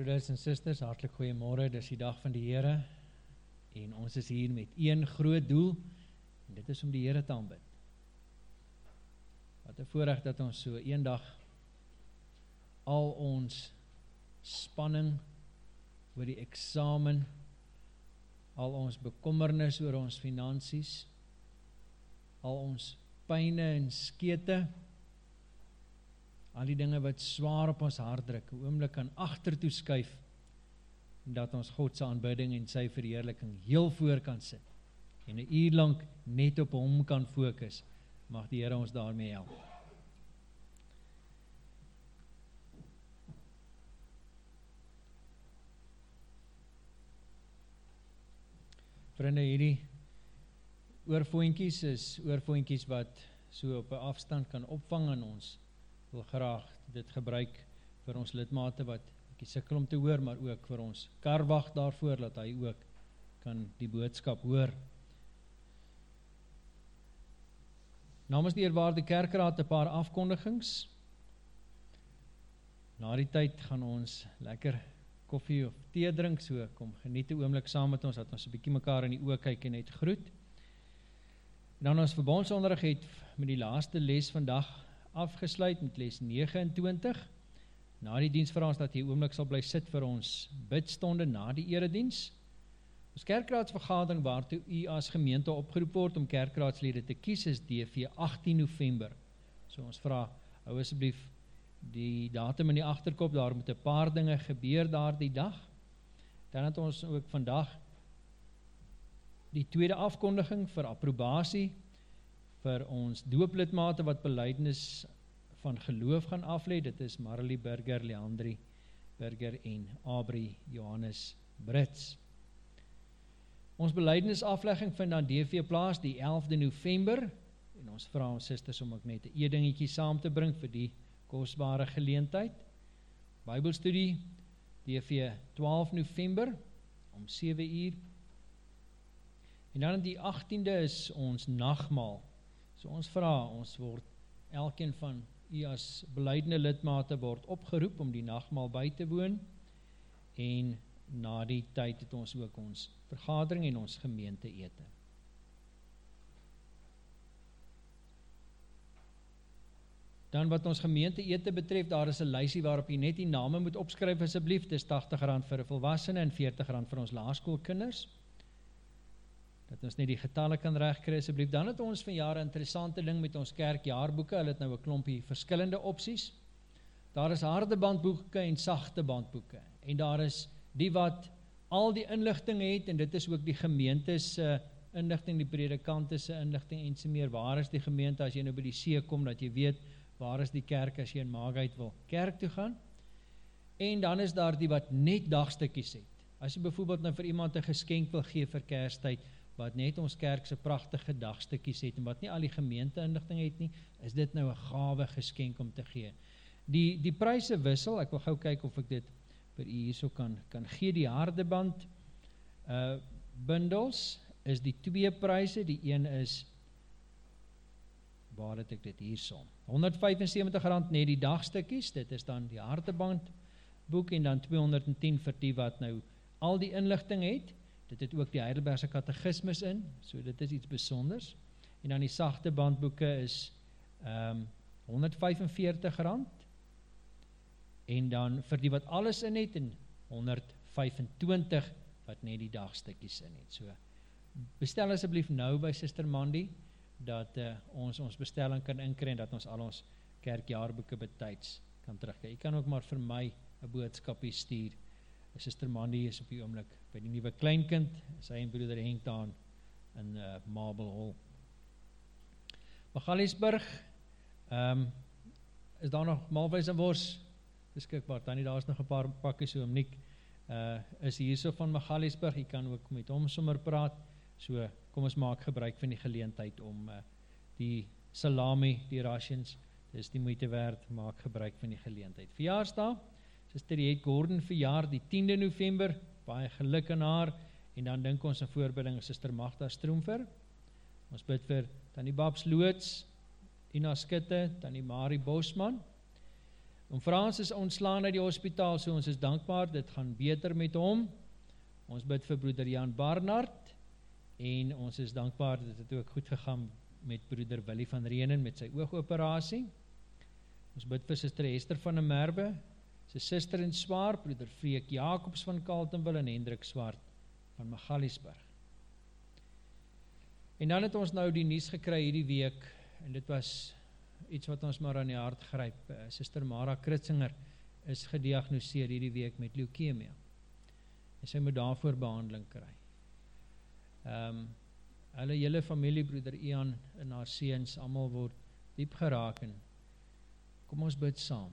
Broeders en susters, hartlik goeiemôre. Dis die dag van die Here en ons is hier met een groot doel en dit is om die Here te aanbid. Wat 'n voorreg dat ons so eendag al ons spanning oor die eksamen, al ons bekommernis oor ons finansies, al ons pyne en skete al die dinge wat swaar op ons hart druk, 'n oomblik kan agtertoe skuif dat ons God se aanbidding en sy verheerliking heel voor kan sit en 'n uur lank net op hom kan fokus. Mag die Here ons daarmee help. Vriende, hierdie oorfoontjies is oorfoontjies wat so op 'n afstand kan opvang en ons wil graag dit gebruik vir ons lidmate wat bietjie sukkel om te hoor, maar ook vir ons karwag daarvoor dat hy ook kan die boodskap hoor. Namens die eerwaarde kerkraad 'n paar afkondigings. Na die tyd gaan ons lekker koffie of tee drink, so kom geniet 'n oomblik saam met ons dat ons 'n bietjie mekaar in die oë kyk en net groet. En dan ons verbondsonderrig het met die laaste les vandag afgesluit met les 29. Na die diens vra ons dat jy oomblik sal bly sit vir ons bidstonde na die erediens. Ons kerkraadsvergadering waartoe u as gemeente opgeroep word om kerkraadslede te kies is DV 18 November. So ons vra hou asseblief die datum in die agterkop, daar moet 'n paar dinge gebeur daardie dag. Dan het ons ook vandag die tweede afkondiging vir approbasie vir ons dooplidmate wat belydenis van geloof gaan aflê. Dit is Marilee Burger, Leandri Burger en Abri Johannes Brits. Ons belydenisaflegging vind dan DV plaas die 11de November en ons vra ons susters om ook net 'n eedingetjie saam te bring vir die kosbare geleentheid. Bybelstudie DV 12 November om 7 uur. En dan die 18de is ons nagmaal. So ons vra, ons word elkeen van u as belydende lidmate word opgeroep om die nagmaal by te woon en na die tyd het ons ook ons vergadering en ons gemeente ete. Dan wat ons gemeente ete betref, daar is 'n lysie waarop jy net die name moet opskryf asseblief. Dis R80 vir 'n volwassene en R40 vir ons laerskoolkinders. Dat ons net die getalle kan regkry asseblief. Dan het ons vanjaar 'n interessante ding met ons kerkjaarboeke. Hulle het nou 'n klompie verskillende opsies. Daar is harde bandboeke en sagte bandboeke. En daar is die wat al die inligting het en dit is ook die gemeente se inligting, die predikante se inligting en so meer. Waar is die gemeente as jy nou by die see kom dat jy weet waar is die kerk as jy in Maagheid wil kerk toe gaan? En dan is daar die wat net dagstukkies het. As jy byvoorbeeld nou vir iemand 'n geskenk wil gee vir Kerstyd wat net ons kerk se pragtige dagstukkies het en wat nie al die gemeenteinligting het nie, is dit nou 'n gawe geskenk om te gee. Die die pryse wissel. Ek wil gou kyk of ek dit vir u hierso kan kan gee die hardeband uh bundels is die twee pryse. Die een is waar het ek dit hierson? R175 net die dagstukkies. Dit is dan die hardeband boek en dan 210 vir die wat nou al die inligting het. Dit het ook die Heidelbergse katekismes in, so dit is iets besonders. En dan die sagte bandboeke is ehm um, R145 en dan vir die wat alles in het en 125 wat net die dagstukkies in het. So bestel asseblief nou by Suster Mandy dat uh, ons ons bestelling kan inkry en dat ons al ons kerkjaarboeke betyds kan terugkry. Jy kan ook maar vir my 'n boodskapie stuur. Suster Mandy is op die oomblik by die nuwe kleinkind, sy en broeder Henk daar in uh, Marble Hall. Magaliesburg. Um, is daar nog maalvleis en wors beskikbaar? Tannie, daar's nog 'n paar pakkies so omnik. Uh is hierso van Magaliesburg. Jy kan ook met hom sommer praat. So kom ons maak gebruik van die geleentheid om uh die salami, die rations, dis die moeite werd, maak gebruik van die geleentheid. Verjaarsdag Suster Jet Gordon verjaar die 10de November. Baie geluk aan haar en dan dink ons aan voorbereiding aan Suster Magda Stroomfer. Ons bid vir Tannie Babs Loots, Ina Skutte, Tannie Marie Bosman. Om Frans is ontslaan uit die hospitaal, so ons is dankbaar, dit gaan beter met hom. Ons bid vir broeder Jan Barnard en ons is dankbaar dit ook goed gegaan met broeder Willie van Reenen met sy oogoperasie. Ons bid vir Suster Esther van der Merwe, sy suster in Swaar, broeder Freek Jacobs van Kaltenwil en Hendrik Swart van Magaliesburg. En dan het ons nou die nuus gekry hierdie week en dit was iets wat ons maar aan die hart gryp. Uh, suster Mara Kritzinger is gediagnoseer hierdie week met leukemie. En sy moet daarvoor behandeling kry. Ehm um, hulle hele familie broeder Ian en haar seuns almal word diep geraak en kom ons bid saam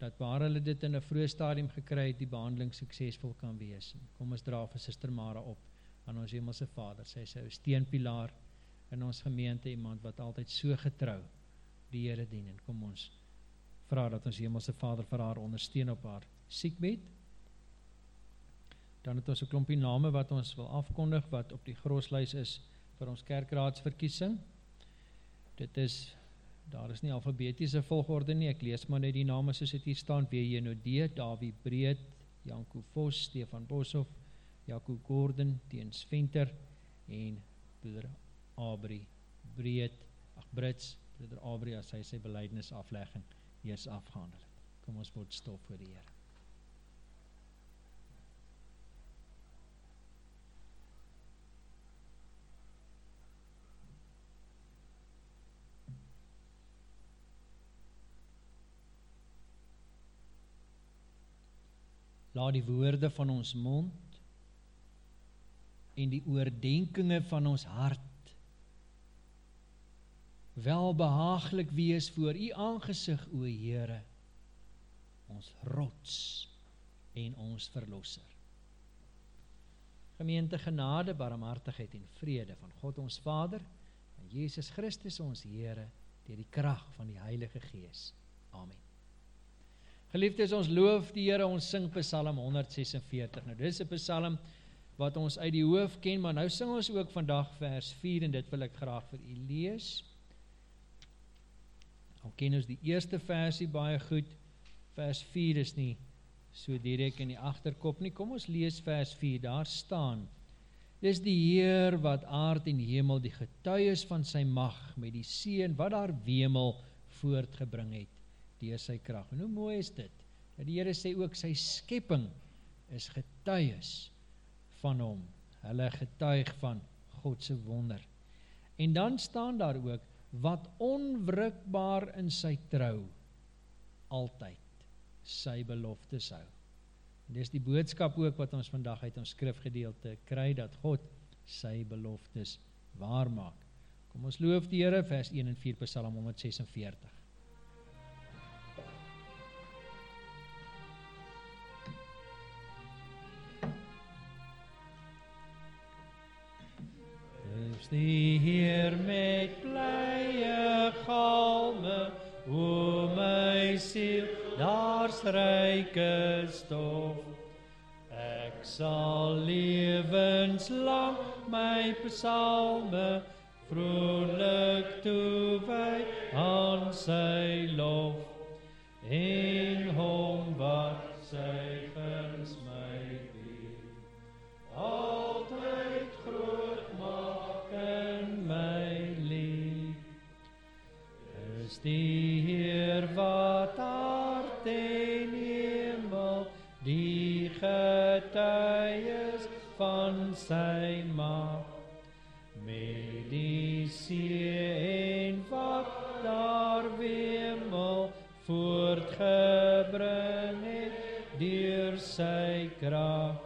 dat waar hulle dit in 'n vroeë stadium gekry het, die behandeling suksesvol kan wees. Kom ons dra vir Suster Mara op aan ons Hemelse Vader. Sy is 'n steunpilaar in ons gemeente, iemand wat altyd so getrou die Here dien en kom ons vra dat ons Hemelse Vader vir haar ondersteun op haar siekbed. Dan het ons 'n klompie name wat ons wil afkondig wat op die groslys is vir ons kerkraadsverkiesing. Dit is Daar is nie alfabetiese volgorde nie. Ek lees maar net die name soos dit hier staan: WJND, Dawie Breed, Janko Vos, Stefan Boshoff, Jaco Gordon, Teens Venter en broeder Abri Breed. Ag Brits, broeder Abri as hy sy belydenis aflegging eers afgehandel het. Kom ons word stil voor die Here. Laat die woorde van ons mond en die oordenkinge van ons hart welbehaaglik wees voor u aangesig o Here ons rots en ons verlosser. Gemeente genade barmhartigheid en vrede van God ons Vader en Jesus Christus ons Here deur die krag van die Heilige Gees. Amen Geliefdes, ons loof die Here, ons sing Psalm 146. Nou dis 'n Psalm wat ons uit die hoof ken, maar nou sing ons ook vandag vers 4 en dit wil ek graag vir u lees. Al ken ons die eerste versie baie goed. Vers 4 is nie so direk in die agterkop nie. Kom ons lees vers 4. Daar staan: Dis die Heer wat aard en hemel die getuies van sy mag met die seën wat daar wemel voortgebring het deur sy krag. En hoe mooi is dit? Dat die Here sê ook sy skepping is getuies van hom. Hulle getuig van God se wonder. En dan staan daar ook wat onwrikbaar in sy trou altyd sy beloftes hou. En dis die boodskap ook wat ons vandag uit ons skrifgedeelte kry dat God sy beloftes waarmaak. Kom ons loof die Here vers 1 en 4 Psalm 146. Die Heer met blye galme, o my siel, daar's ryke stof. Ek sal lewenslang my psalme vrolik toewy aan sy die Heer wat hart en hemel die getuies van sy maak met die see en wat daar wemel voortgebring het deur sy krag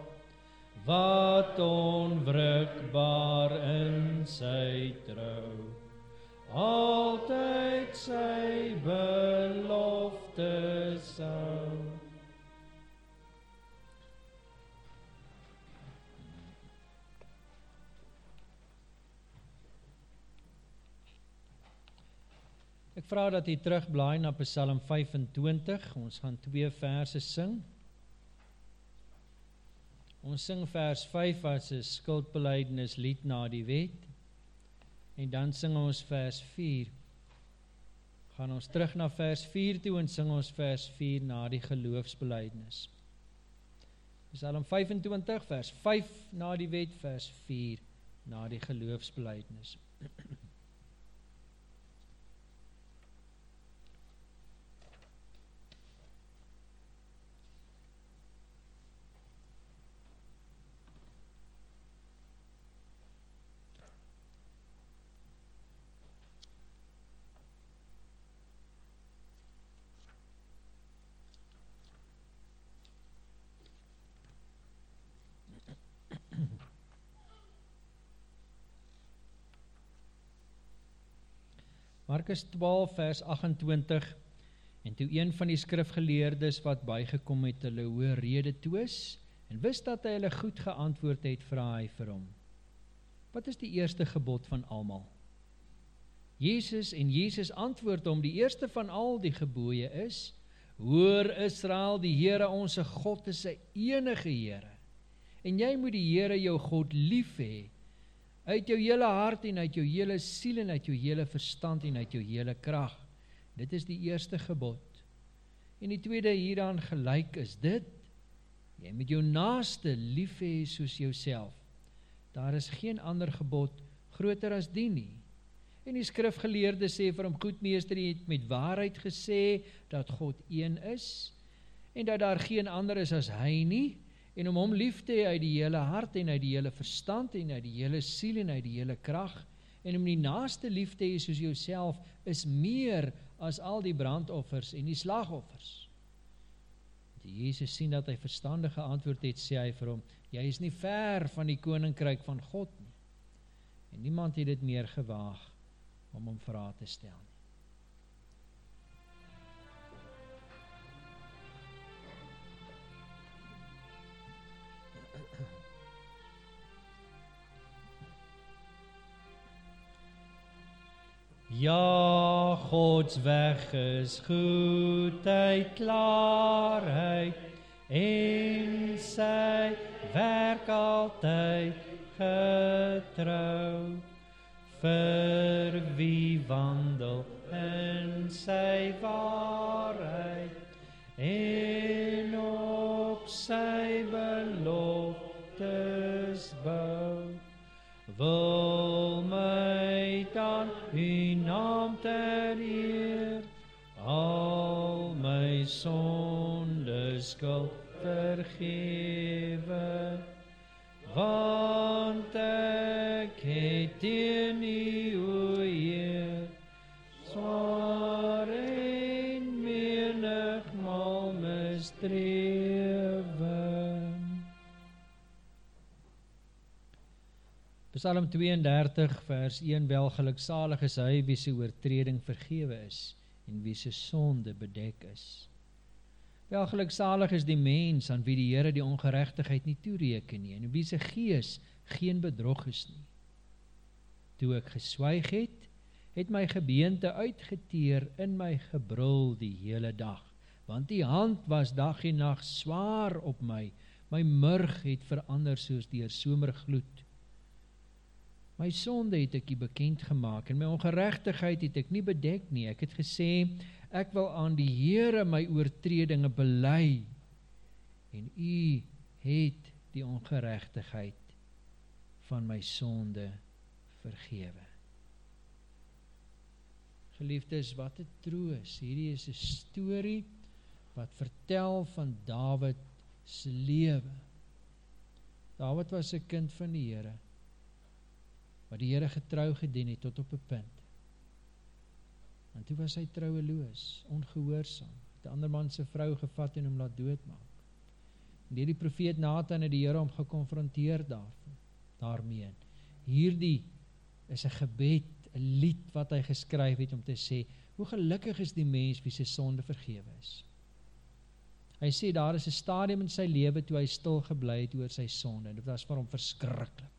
wat onwrikbaar in sy trou altyd sy beloftes sou Ek vra dat jy terugblaai na Psalm 25. Ons gaan twee verse sing. Ons sing vers 5 as 'n skuldbelydenis lied na die wet. En dan sing ons vers 4. Gaan ons terug na vers 4 toe en sing ons vers 4 na die geloofsbelydenis. Psalm 25 vers 5 na die wet vers 4 na die geloofsbelydenis. Markus 12 vers 28 En toe een van die skrifgeleerdes wat bygekom het hulle hoë rede toes en wis dat hy hulle goed geantwoord het, vra hy vir hom: Wat is die eerste gebod van almal? Jesus en Jesus antwoord hom: Die eerste van al die gebooie is: Hoor Israel, die Here ons God is 'n enige Here. En jy moet die Here jou God lief hê uit jou hele hart en uit jou hele siel en uit jou hele verstand en uit jou hele krag. Dit is die eerste gebod. En die tweede hieraan gelyk is dit: jy moet jou naaste lief hê soos jouself. Daar is geen ander gebod groter as die nie. En die skrifgeleerde sê vir hom: "Goed meester, jy het met waarheid gesê dat God een is en dat daar geen ander is as hy nie." En om hom lief te hê uit die hele hart en uit die hele verstand en uit die hele siel en uit die hele krag en om die naaste lief te hê soos jouself is meer as al die brandoffers en die slagoffers. Die Jesus sien dat hy verstandige antwoord het, sê hy vir hom: "Jy is nie ver van die koninkryk van God nie." En niemand het dit meer gewaag om hom vrae te stel nie. Ja, Gods weg is goedheid, klaarheid en sy werk altyd getrou vir wie wandel in sy waarheid en op sy beloftes bou? Wil ter eer al my sonde skuld vergewe want ek het teen u Psalm 32 vers 1 Welgeluksalig is hy wie se oortreding vergewe is en wie se sonde bedek is. Welgeluksalig is die mens aan wie die Here die ongeregtigheid nie toereken nie en wie se gees geen bedrog is nie. Toe ek geswyg het, het my gebeente uitgeteer in my gebrul die hele dag, want die hand was dag en nag swaar op my. My murg het verander soos deur somergloed. My sonde het ek bekend gemaak en my ongeregtigheid het ek nie bedek nie. Ek het gesê ek wil aan die Here my oortredinge bely en u het die ongeregtigheid van my sonde vergewe. Geliefdes, wat 'n troos. Hierdie is 'n storie wat vertel van Dawid se lewe. Dawid was 'n kind van die Here wat die Here getrou gedien het tot op 'n punt. Want toe was hy troueloos, ongehoorsaam. 'n Ander man se vrou gevat en hom laat doodmaak. En die profeet Nathan het die Here hom gekonfronteer daarvan, daarmee. Hierdie is 'n gebed 'n lied wat hy geskryf het om te sê hoe gelukkig is die mens wie se sonde vergewe is. Hy sê daar is 'n stadium in sy lewe toe hy stil gebly het oor sy sonde en dit was vir hom verskriklik.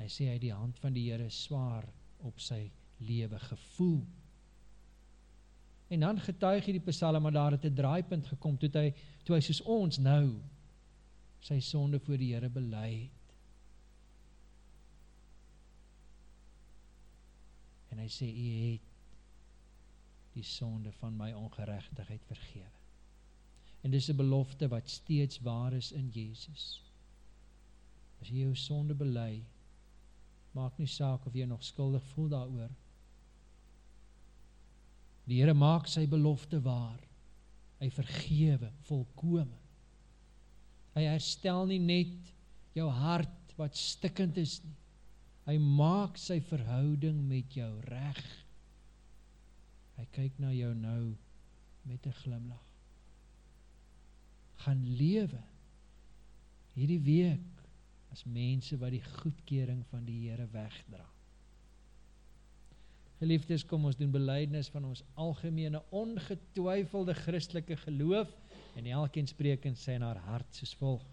Hy sê hy die hand van die Here swaar op sy lewe gevoel. En dan getuig hy die Psalm maar daar het 'n draaipunt gekom toe hy toe hy soos ons nou sy sonde voor die Here bely het. en hy sê u het die sonde van my ongeregtigheid vergewe. En dis 'n belofte wat steeds waar is in Jesus. As jy jou sonde bely, maak nie saak of jy nog skuldig voel daaroor. Die Here maak sy belofte waar. Hy vergewe volkome. Hy herstel nie net jou hart wat stikkend is nie. Hy maak sy verhouding met jou reg. Hy kyk na jou nou met 'n glimlag. Gaan lewe hierdie week as mense wat die goedkeuring van die Here wegdra. Geliefdes, kom ons doen belydenis van ons algemene ongetwyfelde Christelike geloof en elkeen spreek in sy en haar hart soos volg.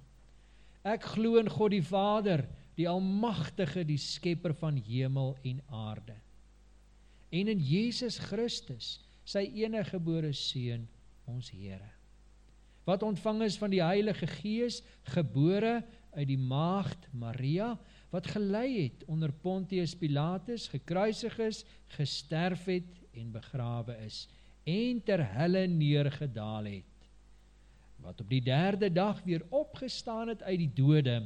Ek glo in God die Vader, die almagtige, die skepper van hemel en aarde. En in Jesus Christus, sy enige gebore seun, ons Here. Wat ontvang is van die Heilige Gees, gebore uit die maagd Maria, wat gelei het onder Pontius Pilatus, gekruisig is, gesterf het en begrawe is en ter helle neergedaal het. Wat op die derde dag weer opgestaan het uit die dode,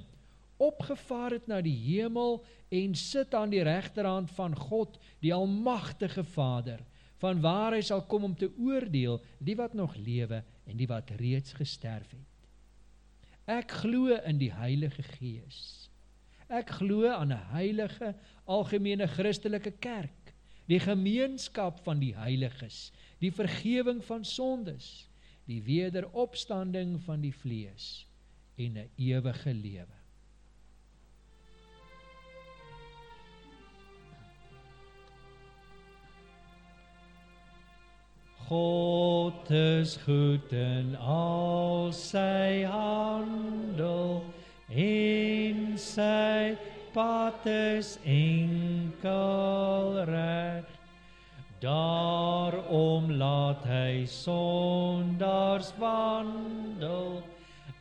opgevaar het na die hemel en sit aan die regterhand van God, die almagtige Vader, van waar hy sal kom om te oordeel die wat nog lewe en die wat reeds gesterf het. Ek glo in die Heilige Gees. Ek glo aan 'n heilige algemene Christelike kerk, die gemeenskap van die heiliges, die vergifnis van sondes, die wederopstanding van die vlees en 'n ewige lewe. God is goed in al sy handel en sy pad is enkel reg. Daarom laat hy sondaars wandel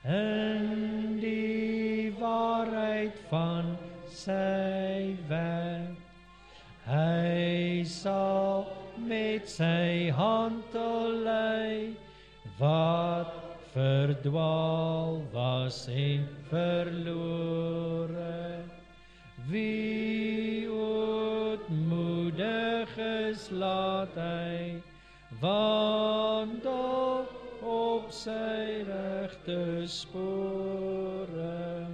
in die waarheid van sy weg. Hy sal met sy hand lei wat verdwaal was en verlore. Wie ootmoedig is laat hy wandel op sy regte spore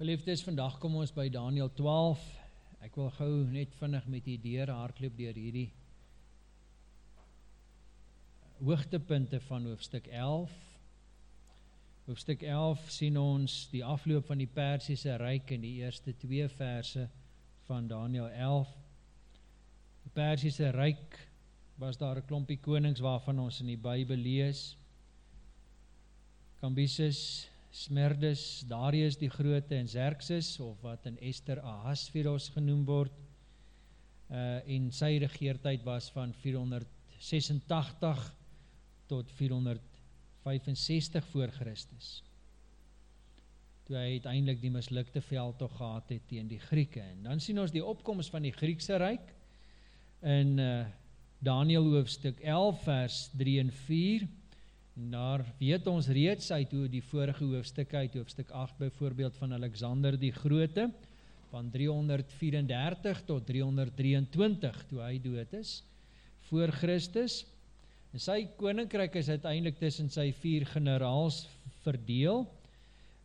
Geliefdes, vandag kom ons by Daniel 12. Ek wil gou net vinnig met die deur hardloop deur hierdie hoogtepunte van hoofstuk 11. Hoofstuk 11 sien ons die afloop van die Persiese ryk in die eerste 2 verse van Daniel 11. Die Persiese ryk was daar 'n klompie konings waarvan ons in die Bybel lees. Kambises Smerdis, Darius die Grote en Xerxes of wat in Esther Ahasveros genoem word. Uh en sy regeertyd was van 486 tot 465 voor Christus. Toe hy uiteindelik die mislukte veldtog gehad het teen die Grieke. En dan sien ons die opkoms van die Griekse ryk in uh Daniël hoofstuk 11 vers 3 en 4. En daar weet ons reeds uit hoe die vorige hoofstuk uit, hoofstuk 8 byvoorbeeld van Alexander die Grote, van 334 tot 323 toe hy dood is, voor Christus. En sy koninkryk is uiteindelik tussen sy vier generaals verdeel.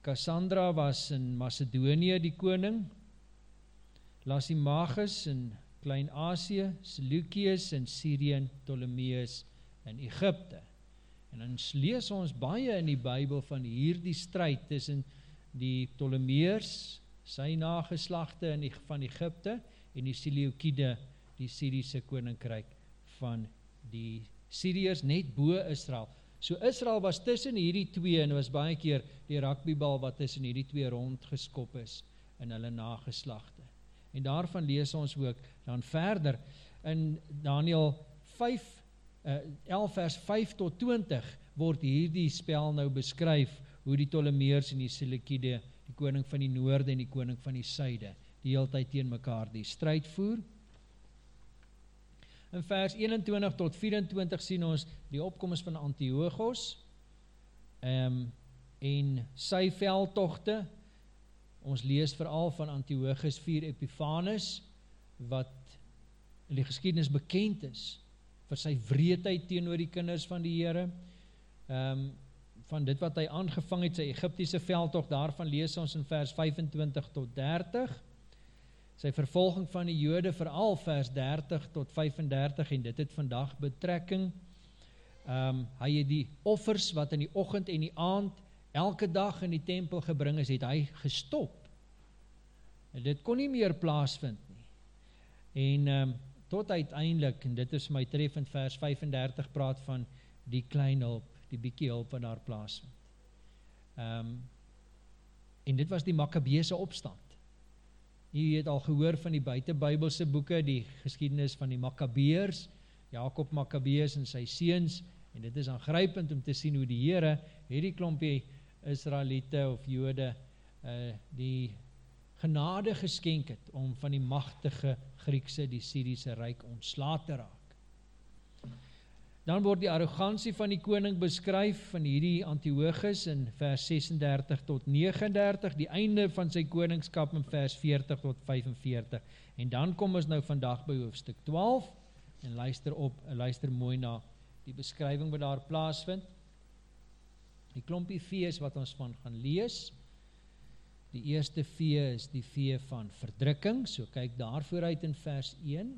Cassandra was in Macedonië die koning, Lysimachus in Klein-Asië, Seleucus in Syrië en Ptolemeus in Egypte. En dan lees ons baie in die Bybel van hierdie stryd tussen die Ptolemeërs, sy nageslagte in die van Egipte en die Seleukide, die Siriëse koninkryk van die Siriërs net bo Israel. So Israel was tussen hierdie twee en was baie keer die rugbybal wat tussen hierdie twee rondgeskop is in hulle nageslagte. En daarvan lees ons ook dan verder in Daniël 5 uh, 11 vers 5 tot 20 word hierdie spel nou beskryf hoe die Ptolemeërs en die Seleukide, die koning van die noorde en die koning van die suide, die heeltyd teen mekaar die stryd voer. In vers 21 tot 24 sien ons die opkoms van Antiochos. Ehm um, en sy veldtogte. Ons lees veral van Antiochus 4 Epiphanes wat in die geskiedenis bekend is vir sy wreedheid teenoor die kinders van die Here. Ehm um, van dit wat hy aangevang het sy Egiptiese veldtog daarvan lees ons in vers 25 tot 30. Sy vervolging van die Jode veral vers 30 tot 35 en dit het vandag betrekking. Ehm um, hy het die offers wat in die oggend en die aand elke dag in die tempel gebring is, het hy gestop. En dit kon nie meer plaasvind nie. En ehm um, tot uiteindelik en dit is my treffend vers 35 praat van die klein hulp, die bietjie hulp daar plaasvind. Ehm um, en dit was die Makkabeese opstand. U het al gehoor van die buitebybelse boeke, die geskiedenis van die Makkabeërs, Jakob Makkabees en sy seuns en dit is aangrypend om te sien hoe die Here hierdie klompie Israeliete of Jode uh die genade geskenk het om van die magtige Griekse, die Syriese ryk ontslae te raak. Dan word die arrogansie van die koning beskryf van hierdie Antiochus in vers 36 tot 39, die einde van sy koningskap in vers 40 tot 45. En dan kom ons nou vandag by hoofstuk 12 en luister op, luister mooi na die beskrywing wat daar plaasvind. Die klompie fees wat ons van gaan lees, Die eerste vee is die vee van verdrukking, so kyk daarvoor uit in vers 1.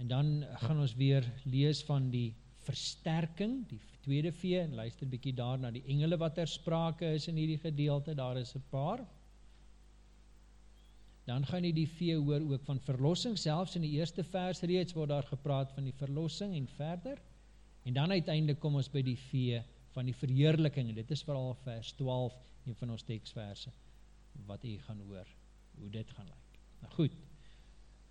En dan gaan ons weer lees van die versterking, die tweede vee en luister bietjie daar na die engele wat ter sprake is in hierdie gedeelte, daar is 'n paar. Dan gaan die vee hoor ook van verlossing, selfs in die eerste vers reeds word daar gepraat van die verlossing en verder. En dan uiteindelik kom ons by die vee van die verheerliking en dit is vooral vers 12 een van ons teksverse wat u gaan hoor hoe dit gaan lyk. Nou goed.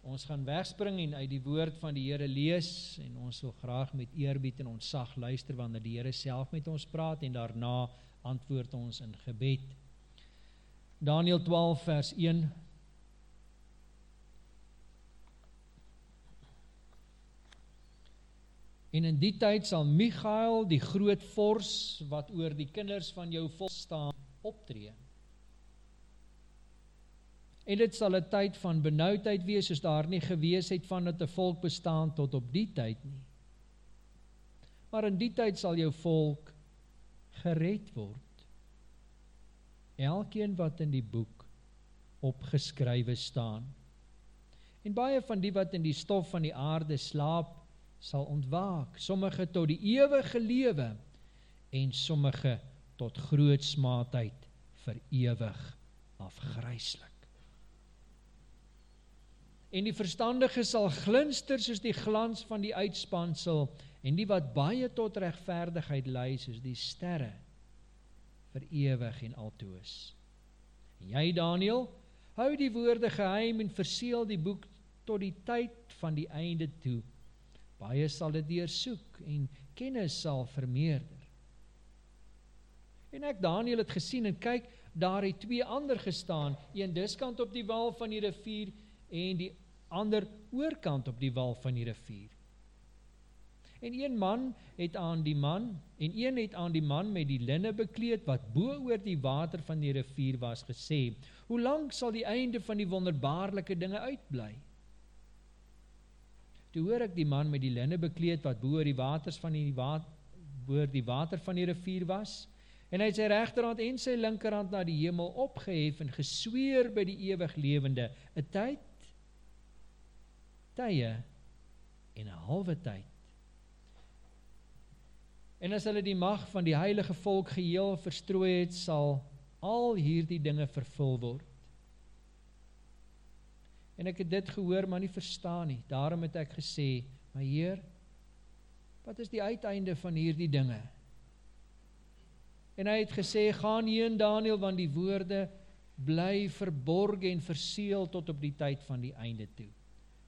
Ons gaan wegspring en uit die woord van die Here lees en ons wil graag met eerbied en ontzag luister wanneer die Here self met ons praat en daarna antwoord ons in gebed. Daniël 12 vers 1 En in die tyd sal Michael, die groot vors wat oor die kinders van jou volk staan, optree. En dit sal 'n tyd van benoudheid wees soos daar nie gewees het van dat 'n volk bestaan tot op die tyd nie. Maar in die tyd sal jou volk gered word. elkeen wat in die boek opgeskrywe staan. En baie van die wat in die stof van die aarde slaap, sal ontwaak, sommige tot die ewige lewe en sommige tot groot smaadheid vir ewig afgryslik. En die verstandige sal glinster soos die glans van die uitspansel en die wat baie tot regverdigheid lei soos die sterre vir ewig en altoos. En jy Daniël, hou die woorde geheim en verseël die boek tot die tyd van die einde toe. Baie sal dit deursoek en kennis sal vermeerder. En ek Daniël het gesien en kyk, daar het twee ander gestaan, een diskant op die wal van die rivier en die ander oorkant op die wal van die rivier. En een man het aan die man en een het aan die man met die linne bekleed wat bo oor die water van die rivier was gesê: "Hoe lank sal die einde van die wonderbaarlike dinge uitbly?" Toe hoor ek die man met die linne bekleed wat bo oor die waters van die water bo die water van die rivier was en hy het sy regterhand en sy linkerhand na die hemel opgehef en gesweer by die ewig lewende 'n tyd tye en 'n halwe tyd. En as hulle die mag van die heilige volk geheel verstrooi het, sal al hierdie dinge vervul word. En ek het dit gehoor, maar nie verstaan nie. Daarom het ek gesê, "My Heer, wat is die uiteinde van hierdie dinge?" En hy het gesê, "Gaan heen Daniël, want die woorde bly verborg en verseël tot op die tyd van die einde toe."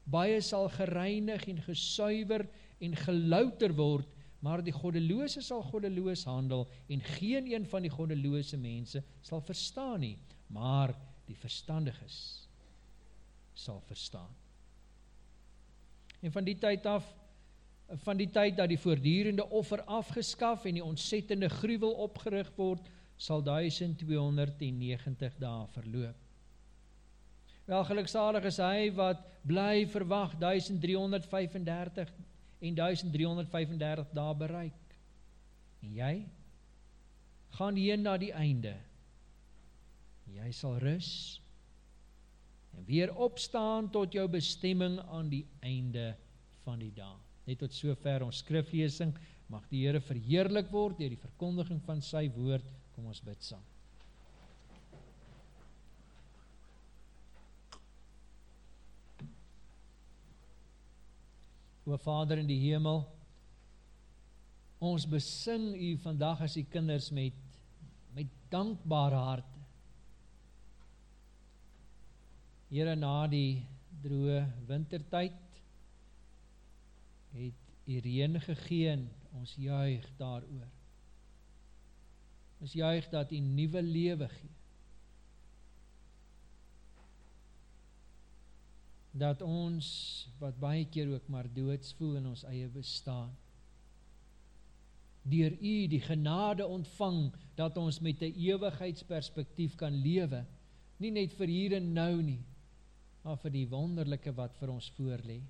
baie sal gereinig en gesuiwer en gelouter word, maar die goddelose sal goddeloos handel en geen een van die goddelose mense sal verstaan nie, maar die verstandiges sal verstaan. En van die tyd af van die tyd dat die voortdurende offer afgeskaf en die ontsettende gruwel opgerig word, sal 1290 dae verloop. Wel geluksalig is hy wat bly verwag 1335 en 1335 dae bereik. En jy gaan heen na die einde. Jy sal rus en weer opstaan tot jou bestemming aan die einde van die dag. Net tot sover ons skriflesing mag die Here verheerlik word deur die verkondiging van sy woord. Kom ons bid saam. O Vader in die hemel, ons besing U vandag as U kinders met met dankbare harte. Here na die droë wintertyd het U reën gegee en ons juig daaroor. Ons juig dat U nuwe lewe gee. dat ons wat baie keer ook maar doods voel in ons eie bestaan deur u die genade ontvang dat ons met 'n ewigheidsperspektief kan lewe nie net vir hier en nou nie maar vir die wonderlike wat vir ons voorlê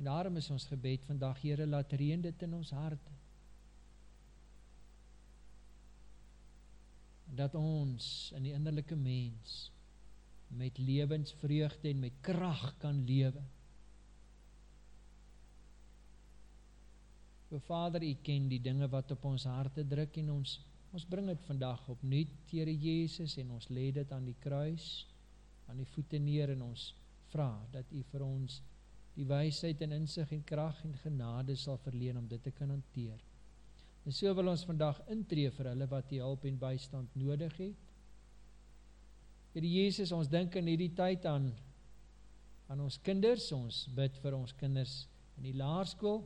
en daarom is ons gebed vandag Here laat reën dit in ons harte dat ons in die innerlike mens met lewensvreugde en met krag kan lewe. O Vader, U ken die dinge wat op ons harte druk en ons ons bring dit vandag opnuut, Here Jesus, en ons lê dit aan die kruis, aan die voete neer en ons vra dat U vir ons die wysheid en insig en krag en genade sal verleen om dit te kan hanteer. En so wil ons vandag intree vir hulle wat U hulp en bystand nodig het. Here Jesus, ons dink in hierdie tyd aan aan ons kinders, ons bid vir ons kinders in die laerskool,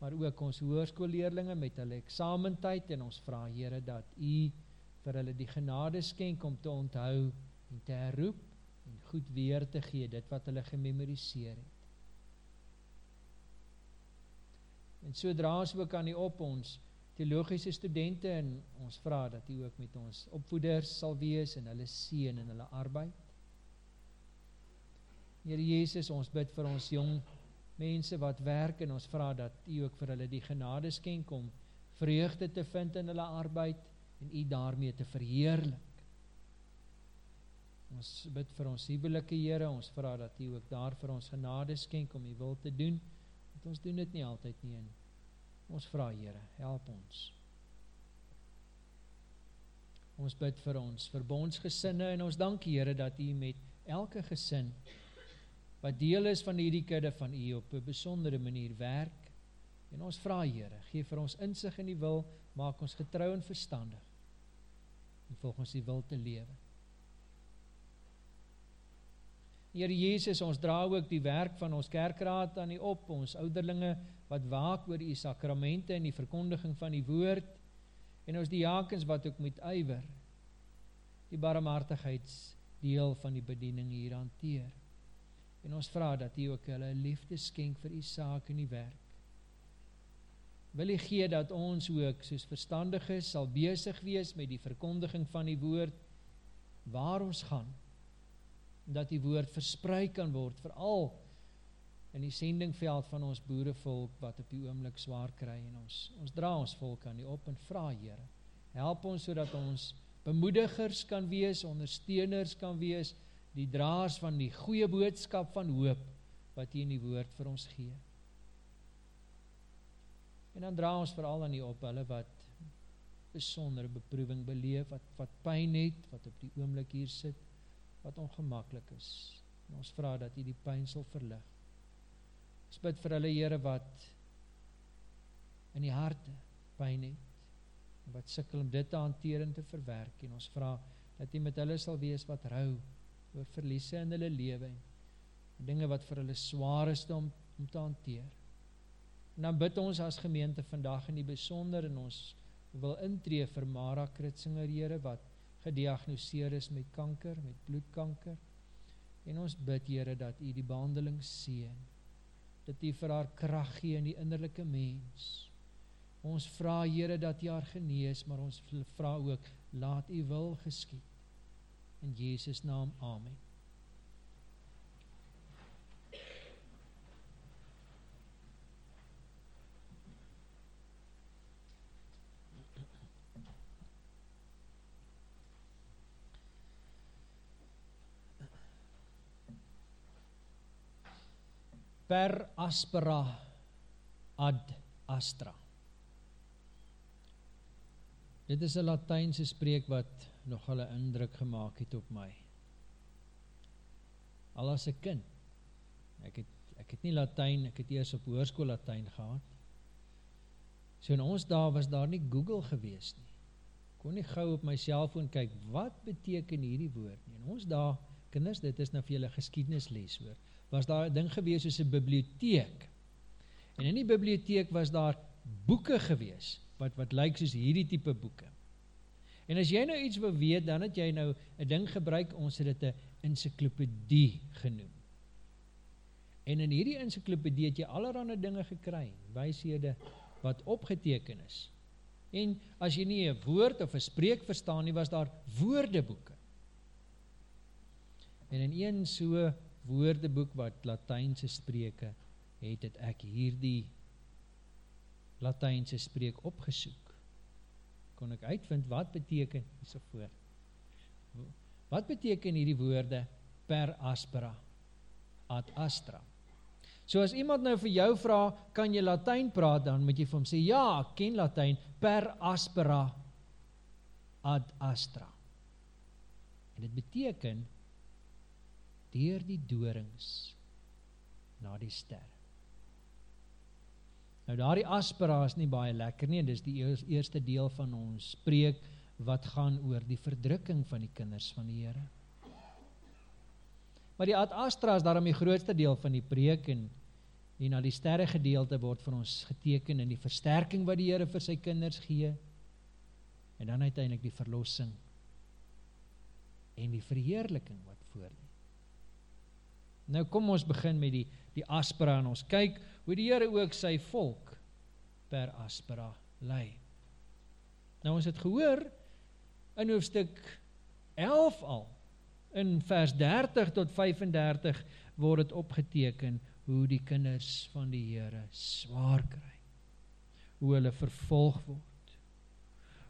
maar ook ons hoërskoolleerdlinge met hulle eksamentyd en ons vra Here dat U vir hulle die genade skenk om te onthou en te herroep en goed weer te gee dit wat hulle gememoriseer het. En so dra ons ook aan U op ons teologiese studente en ons vra dat U ook met ons opvoeders sal wees en hulle seën in hulle arbeid. Here Jesus, ons bid vir ons jong mense wat werk en ons vra dat U ook vir hulle die genade skenk om vreugde te vind in hulle arbeid en u daarmee te verheerlik. Ons bid vir ons huwelike Here, ons vra dat U ook daar vir ons genade skenk om U wil te doen. Want ons doen dit nie altyd nie in. Ons vra Here, help ons. Ons bid vir ons verbondsgesinne en ons dank Here dat U met elke gesin wat deel is van hierdie kudde van U op 'n besondere manier werk. En ons vra Here, gee vir ons insig in die wil, maak ons getrou en verstandig. En volgens U wil te lewe. Here Jesus, ons dra ook die werk van ons kerkraad aan U op, ons ouderlinge wat waak oor U sakramente en die verkondiging van die woord en ons diakens wat ook met ywer die barmhartigheidsdeel van die bediening hier hanteer. En ons vra dat U ook hulle liefde skenk vir U saak en die werk. Wil U gee dat ons ook soos verstandiges sal besig wees met die verkondiging van die woord waar ons gaan. Dat die woord versprei kan word veral in die sendingveld van ons boerevolk wat op die oomblik swaar kry en ons ons dra ons volk aan U op en vra Here, help ons sodat ons bemoedigers kan wees, ondersteuners kan wees die draers van die goeie boodskap van hoop wat U in die woord vir ons gee. En dan dra ons veral aan U op hulle wat besondere beproewing beleef, wat wat pyn het, wat op die oomblik hier sit, wat ongemaklik is. En ons vra dat U die pyn sal verlig. Ons bid vir hulle Here wat in die harte pyn het wat sukkel om dit te hanteer en te verwerk en ons vra dat U met hulle sal wees wat rou oor verliese in hulle lewe en dinge wat vir hulle swaar is om, om te hanteer. En dan bid ons as gemeente vandag in die besonder en ons wil intree vir Mara Kritzinger Here wat gediagnoseer is met kanker, met bloedkanker. En ons bid Here dat U die behandeling seën. Dat U vir haar krag gee in die innerlike mens. Ons vra Here dat U haar genees, maar ons vra ook laat U wil geskied. In Jesus naam, amen. Per aspera ad astra. Dit is 'n Latynse spreek wat nogal 'n indruk gemaak het op my. Al as 'n kind. Ek het ek het nie Latyn, ek het eers op hoërskool Latyn gehad. So in ons dae was daar nie Google gewees nie. Kon nie gou op my selfoon kyk wat beteken hierdie woord nie. In ons dae, kinders, dit is nou vir julle geskiedenisles hoor. Was daar 'n ding gewees soos 'n biblioteek. En in die biblioteek was daar boeke gewees wat wat lyk soos hierdie tipe boeke. En as jy nou iets wil weet, dan het jy nou 'n ding gebruik, ons het dit 'n ensiklopedie genoem. En in hierdie ensiklopedie het jy allerlei dinge gekry, wyshede wat opgeteken is. En as jy nie 'n woord of 'n spreek verstaan nie, was daar woordeboeke. En in een so woordeboek wat Latynse spreuke het, het ek hierdie Latynse spreek opgesoek kon ek uitvind wat beteken hierso voor. Wat beteken hierdie woorde per aspera ad astra? So as iemand nou vir jou vra, kan jy Latyn praat dan moet jy vir hom sê ja, ek ken Latyn per aspera ad astra. En dit beteken deur die dorings na die ster. Nou daardie aspera is nie baie lekker nie, dis die eerste deel van ons preek wat gaan oor die verdrukking van die kinders van die Here. Maar die ad astra is daarom die grootste deel van die preek en en na die sterre gedeelte word vir ons geteken in die versterking wat die Here vir sy kinders gee en dan uiteindelik die verlossing en die verheerliking wat voorlê. Nou kom ons begin met die die aspera en ons kyk hoe die Here ook sy volk per aspera lei. Nou ons het gehoor in hoofstuk 11 al in vers 30 tot 35 word dit opgeteken hoe die kinders van die Here swaar kry. Hoe hulle vervolg word.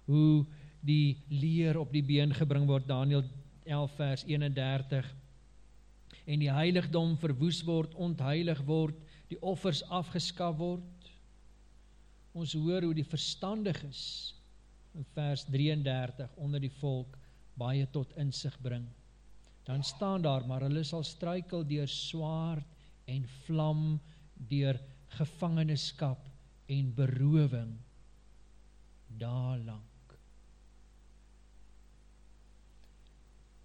Hoe die leer op die been gebring word, Daniel 11 vers 31, en die heiligdom verwoes word, ontheilig word, die offers afgeskaf word. Ons hoor hoe die verstandig is, in vers 33, onder die volk, baie tot insig bring. Dan staan daar, maar hulle sal struikel deur swaard en vlam, deur gevangenskap en berowing, daar lang.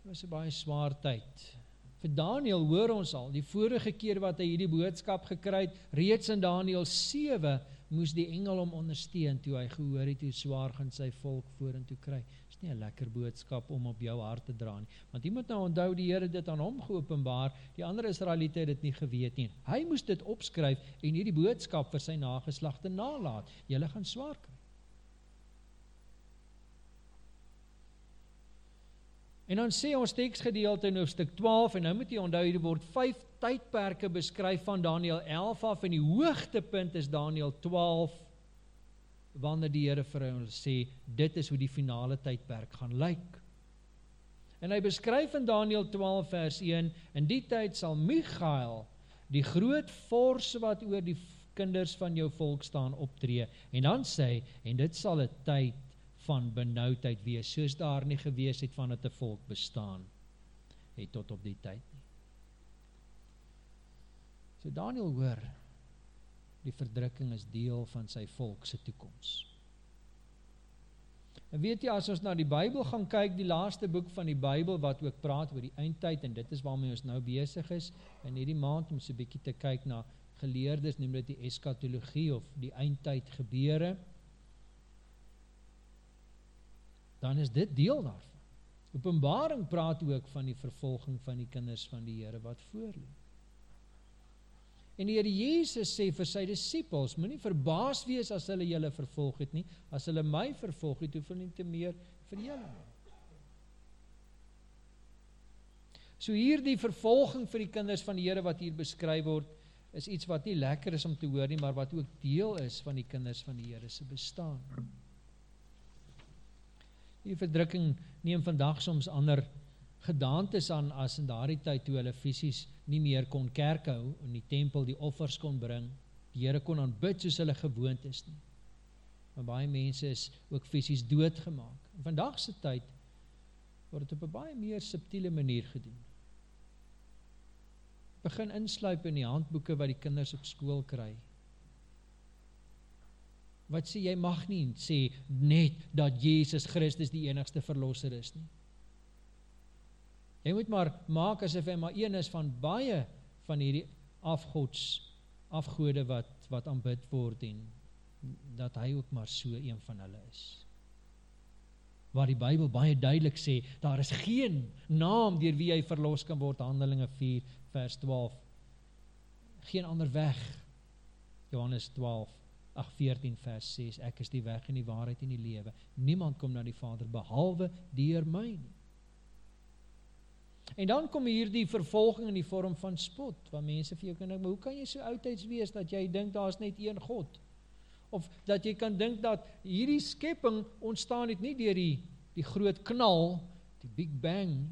Dit was 'n baie swaar tyd. Vir Daniël hoor ons al, die vorige keer wat hy hierdie boodskap gekry het, reeds in Daniël 7 moes die engel hom ondersteun toe hy gehoor het hoe swaar gaan sy volk vorentoe kry. Dis nie 'n lekker boodskap om op jou hart te dra nie, want jy moet nou onthou die Here dit aan hom geopenbaar. Die ander Israeliete het dit nie geweet nie. Hy moes dit opskryf en hierdie boodskap vir sy nageslagte nalat. Julle gaan swaar kry. En dan sê ons teksgedeelte in hoofstuk 12 en nou moet jy onthou hier word 5 tydperke beskryf van Daniël 11 af en die hoogtepunt is Daniël 12 wanneer die Here vir hom sê dit is hoe die finale tydperk gaan lyk. En hy beskryf in Daniël 12 vers 1 in die tyd sal Michael die groot vors wat oor die kinders van jou volk staan optree en dan sê en dit sal 'n tyd van benauwdheid wees, soos daar nie gewees het van het een volk bestaan, het tot op die tyd nie. So Daniel hoor, die verdrukking is deel van sy volkse toekomst. En weet jy, as ons na die Bijbel gaan kyk, die laaste boek van die Bijbel, wat ook praat oor die eindtijd, en dit is waarmee ons nou bezig is, en hierdie maand om so'n bykie te kyk na geleerdes, neem dit die eskatologie of die eindtijd gebeure, dan is dit deel daarvan. Openbaring praat ook van die vervolging van die kinders van die Here wat voorlê. En die Here Jesus sê vir sy disippels, moenie verbaas wees as hulle julle vervolg het nie, as hulle my vervolg het, hoef hulle nie te meer vir julle nie. So hier die vervolging vir die kinders van die Here wat hier beskryf word, is iets wat nie lekker is om te hoor nie, maar wat ook deel is van die kinders van die Here se bestaan. Die verdrukking neem vandag soms ander gedaantes aan as in daardie tyd toe hulle fisies nie meer kon kerk hou en die tempel die offers kon bring. Die Here kon aanbid soos hulle gewoond is nie. Maar baie mense is ook fisies doodgemaak. In vandag se tyd word dit op 'n baie meer subtiele manier gedoen. Begin insluip in die handboeke wat die kinders op skool kry wat sê jy mag nie sê net dat Jesus Christus die enigste verlosser is nie. Jy moet maar maak asof hy maar een is van baie van hierdie afgods afgode wat wat aanbid word en dat hy ook maar so een van hulle is. Waar die Bybel baie duidelik sê daar is geen naam deur wie jy verlos kan word Handelinge 4 vers 12. Geen ander weg. Johannes 12 ag 14 vers 6 ek is die weg en die waarheid en die lewe. Niemand kom na die Vader behalwe deur my nie. En dan kom hier die vervolging in die vorm van spot waar mense vir jou kan dink maar hoe kan jy so oudtyds wees dat jy dink daar's net een God? Of dat jy kan dink dat hierdie skepping ontstaan het nie deur die die groot knal die big bang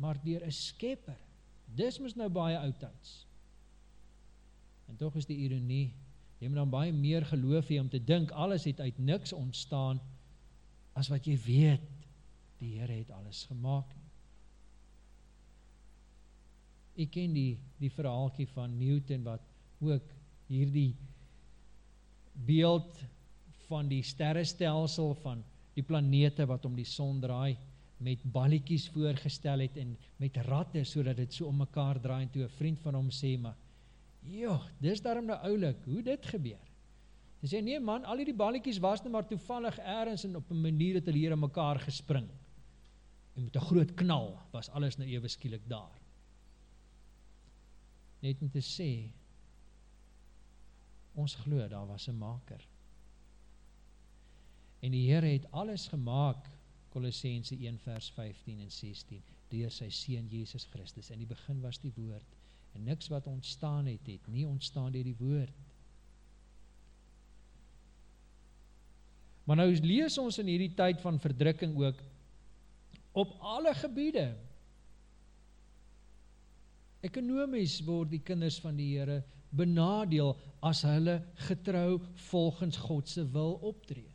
maar deur 'n skepper. Dis mos nou baie oudtyds. En tog is die ironie Jy moet dan baie meer geloof hê om te dink alles het uit niks ontstaan as wat jy weet die Here het alles gemaak. Ek ken die die verhaaltjie van Newton wat ook hierdie beeld van die sterrestelsel van die planete wat om die son draai met balletjies voorgestel het en met ratte sodat dit so om mekaar draai en toe 'n vriend van hom sê maar Joh, dis daarom nou oulik, hoe dit gebeur. Hy sê nee man, al hierdie balletjies was net maar toevallig eers en op 'n manier het hulle hier in mekaar gespring. En met 'n groot knal was alles nou ewe skielik daar. Net om te sê ons glo daar was 'n maker. En die Here het alles gemaak Kolossense 1 vers 15 en 16 deur sy seun Jesus Christus. In die begin was die woord En niks wat ontstaan het, het nie ontstaan dier die woord. Maar nou lees ons in hierdie tyd van verdrukking ook op alle gebiede. Ekonomies word die kinders van die Here benadeel as hulle getrou volgens God se wil optree.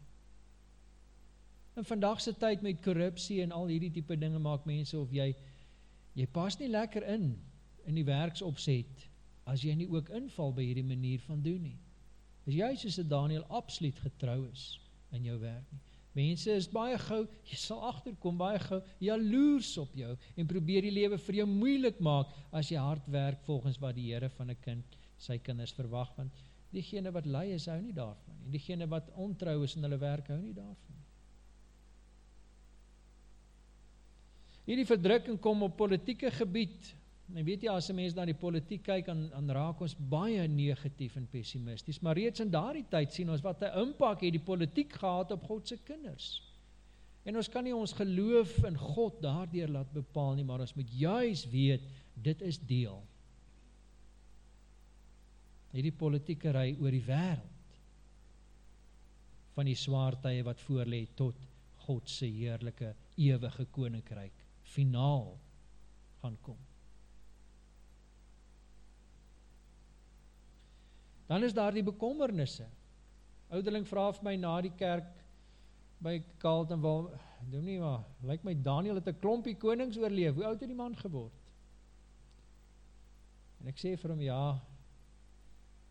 In vandag se tyd met korrupsie en al hierdie tipe dinge maak mense of jy jy pas nie lekker in in die werksopset as jy nie ook inval by hierdie manier van doen nie. As jy soos 'n Daniel absoluut getrou is in jou werk nie. Mense is baie gou, jy sal agterkom baie gou jaloers op jou en probeer die lewe vir jou moeilik maak as jy hard werk volgens wat die Here van 'n kind sy kinders verwag want diegene wat ly is hou nie daarvan nie. Diegene wat ontrou is in hulle werk hou nie daarvan nie. Hierdie verdrukking kom op politieke gebied. En weet jy as 'n mens na die politiek kyk dan dan raak ons baie negatief en pessimisties, maar reeds in daardie tyd sien ons wat 'n impak het die politiek gehad op God se kinders. En ons kan nie ons geloof in God daardeur laat bepaal nie, maar ons moet juis weet dit is deel. Hierdie politieke ry oor die wêreld van die swaar tye wat voorlê tot God se heerlike ewige koninkryk finaal gaan kom. Dan is daar die bekommernisse. Ouderling vra vir my na die kerk by Carlton waar doen nie maar lyk my Daniel het 'n klompie konings oorleef. Hoe oud het die man geword? En ek sê vir hom ja.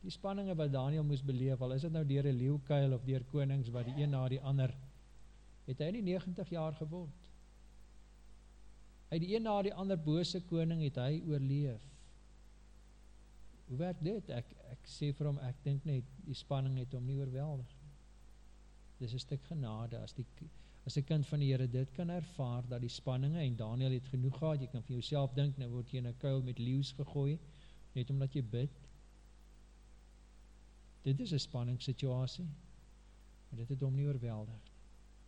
Die spanninge wat Daniel moes beleef, al is dit nou deur 'n leeukuil of deur konings wat die een na die ander het hy nie 90 jaar geword. Uit die een na die ander bose koning het hy oorleef. Hoe werk dit? Ek ek sê vir hom ek dink net die spanning het hom nie oorweldig nie. Dis 'n stuk genade as die as 'n kind van die Here dit kan ervaar dat die spanninge en Daniel het genoeg gehad. Jy kan vir jouself dink nou word jy in 'n kuil met leeu's gegooi net omdat jy bid. Dit is 'n spanningssituasie. Maar dit het hom nie oorweldig.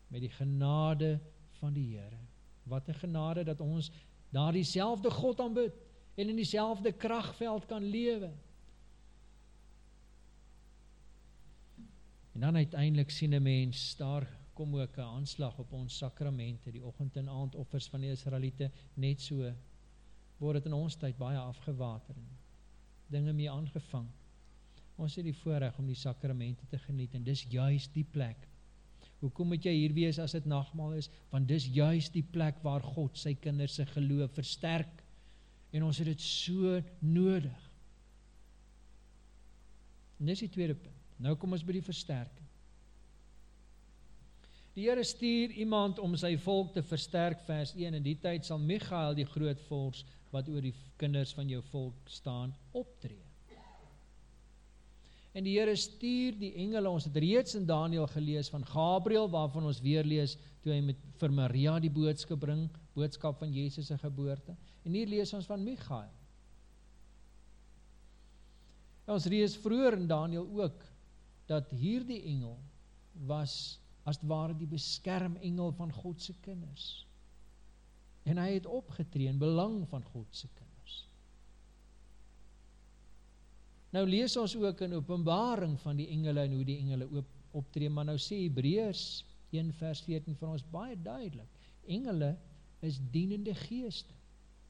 Met die genade van die Here Wat 'n genade dat ons daardie selfde God aanbid en in dieselfde kragveld kan lewe. En dan uiteindelik sien 'n mens daar kom ook 'n aanslag op ons sakramente, die oggend en aand offers van die Israeliete net so word dit in ons tyd baie afgewater en dinge mee aangevang. Ons het die voorreg om die sakramente te geniet en dis juis die plek Hoekom moet jy hier wees as dit nagmaal is? Want dis juis die plek waar God sy kinders se geloof versterk en ons het dit so nodig. En dis die tweede punt. Nou kom ons by die versterking. Die Here stuur iemand om sy volk te versterk vers 1 en die tyd sal Michael die groot vors wat oor die kinders van jou volk staan optree. En die Here stuur die engele. Ons het reeds in Daniël gelees van Gabriël waarvan ons weer lees toe hy met vir Maria die boodskap bring, boodskap van Jesus se geboorte. En hier lees ons van Michael. En ons lees vroeër in Daniël ook dat hierdie engel was as ware die beskermengel van God se kinders. En hy het opgetree in belang van God se kinders. Nou lees ons ook in Openbaring van die engele en hoe die engele op, optree, maar nou sê Hebreërs 1 vers 14 vir ons baie duidelik. Engele is dienende geeste.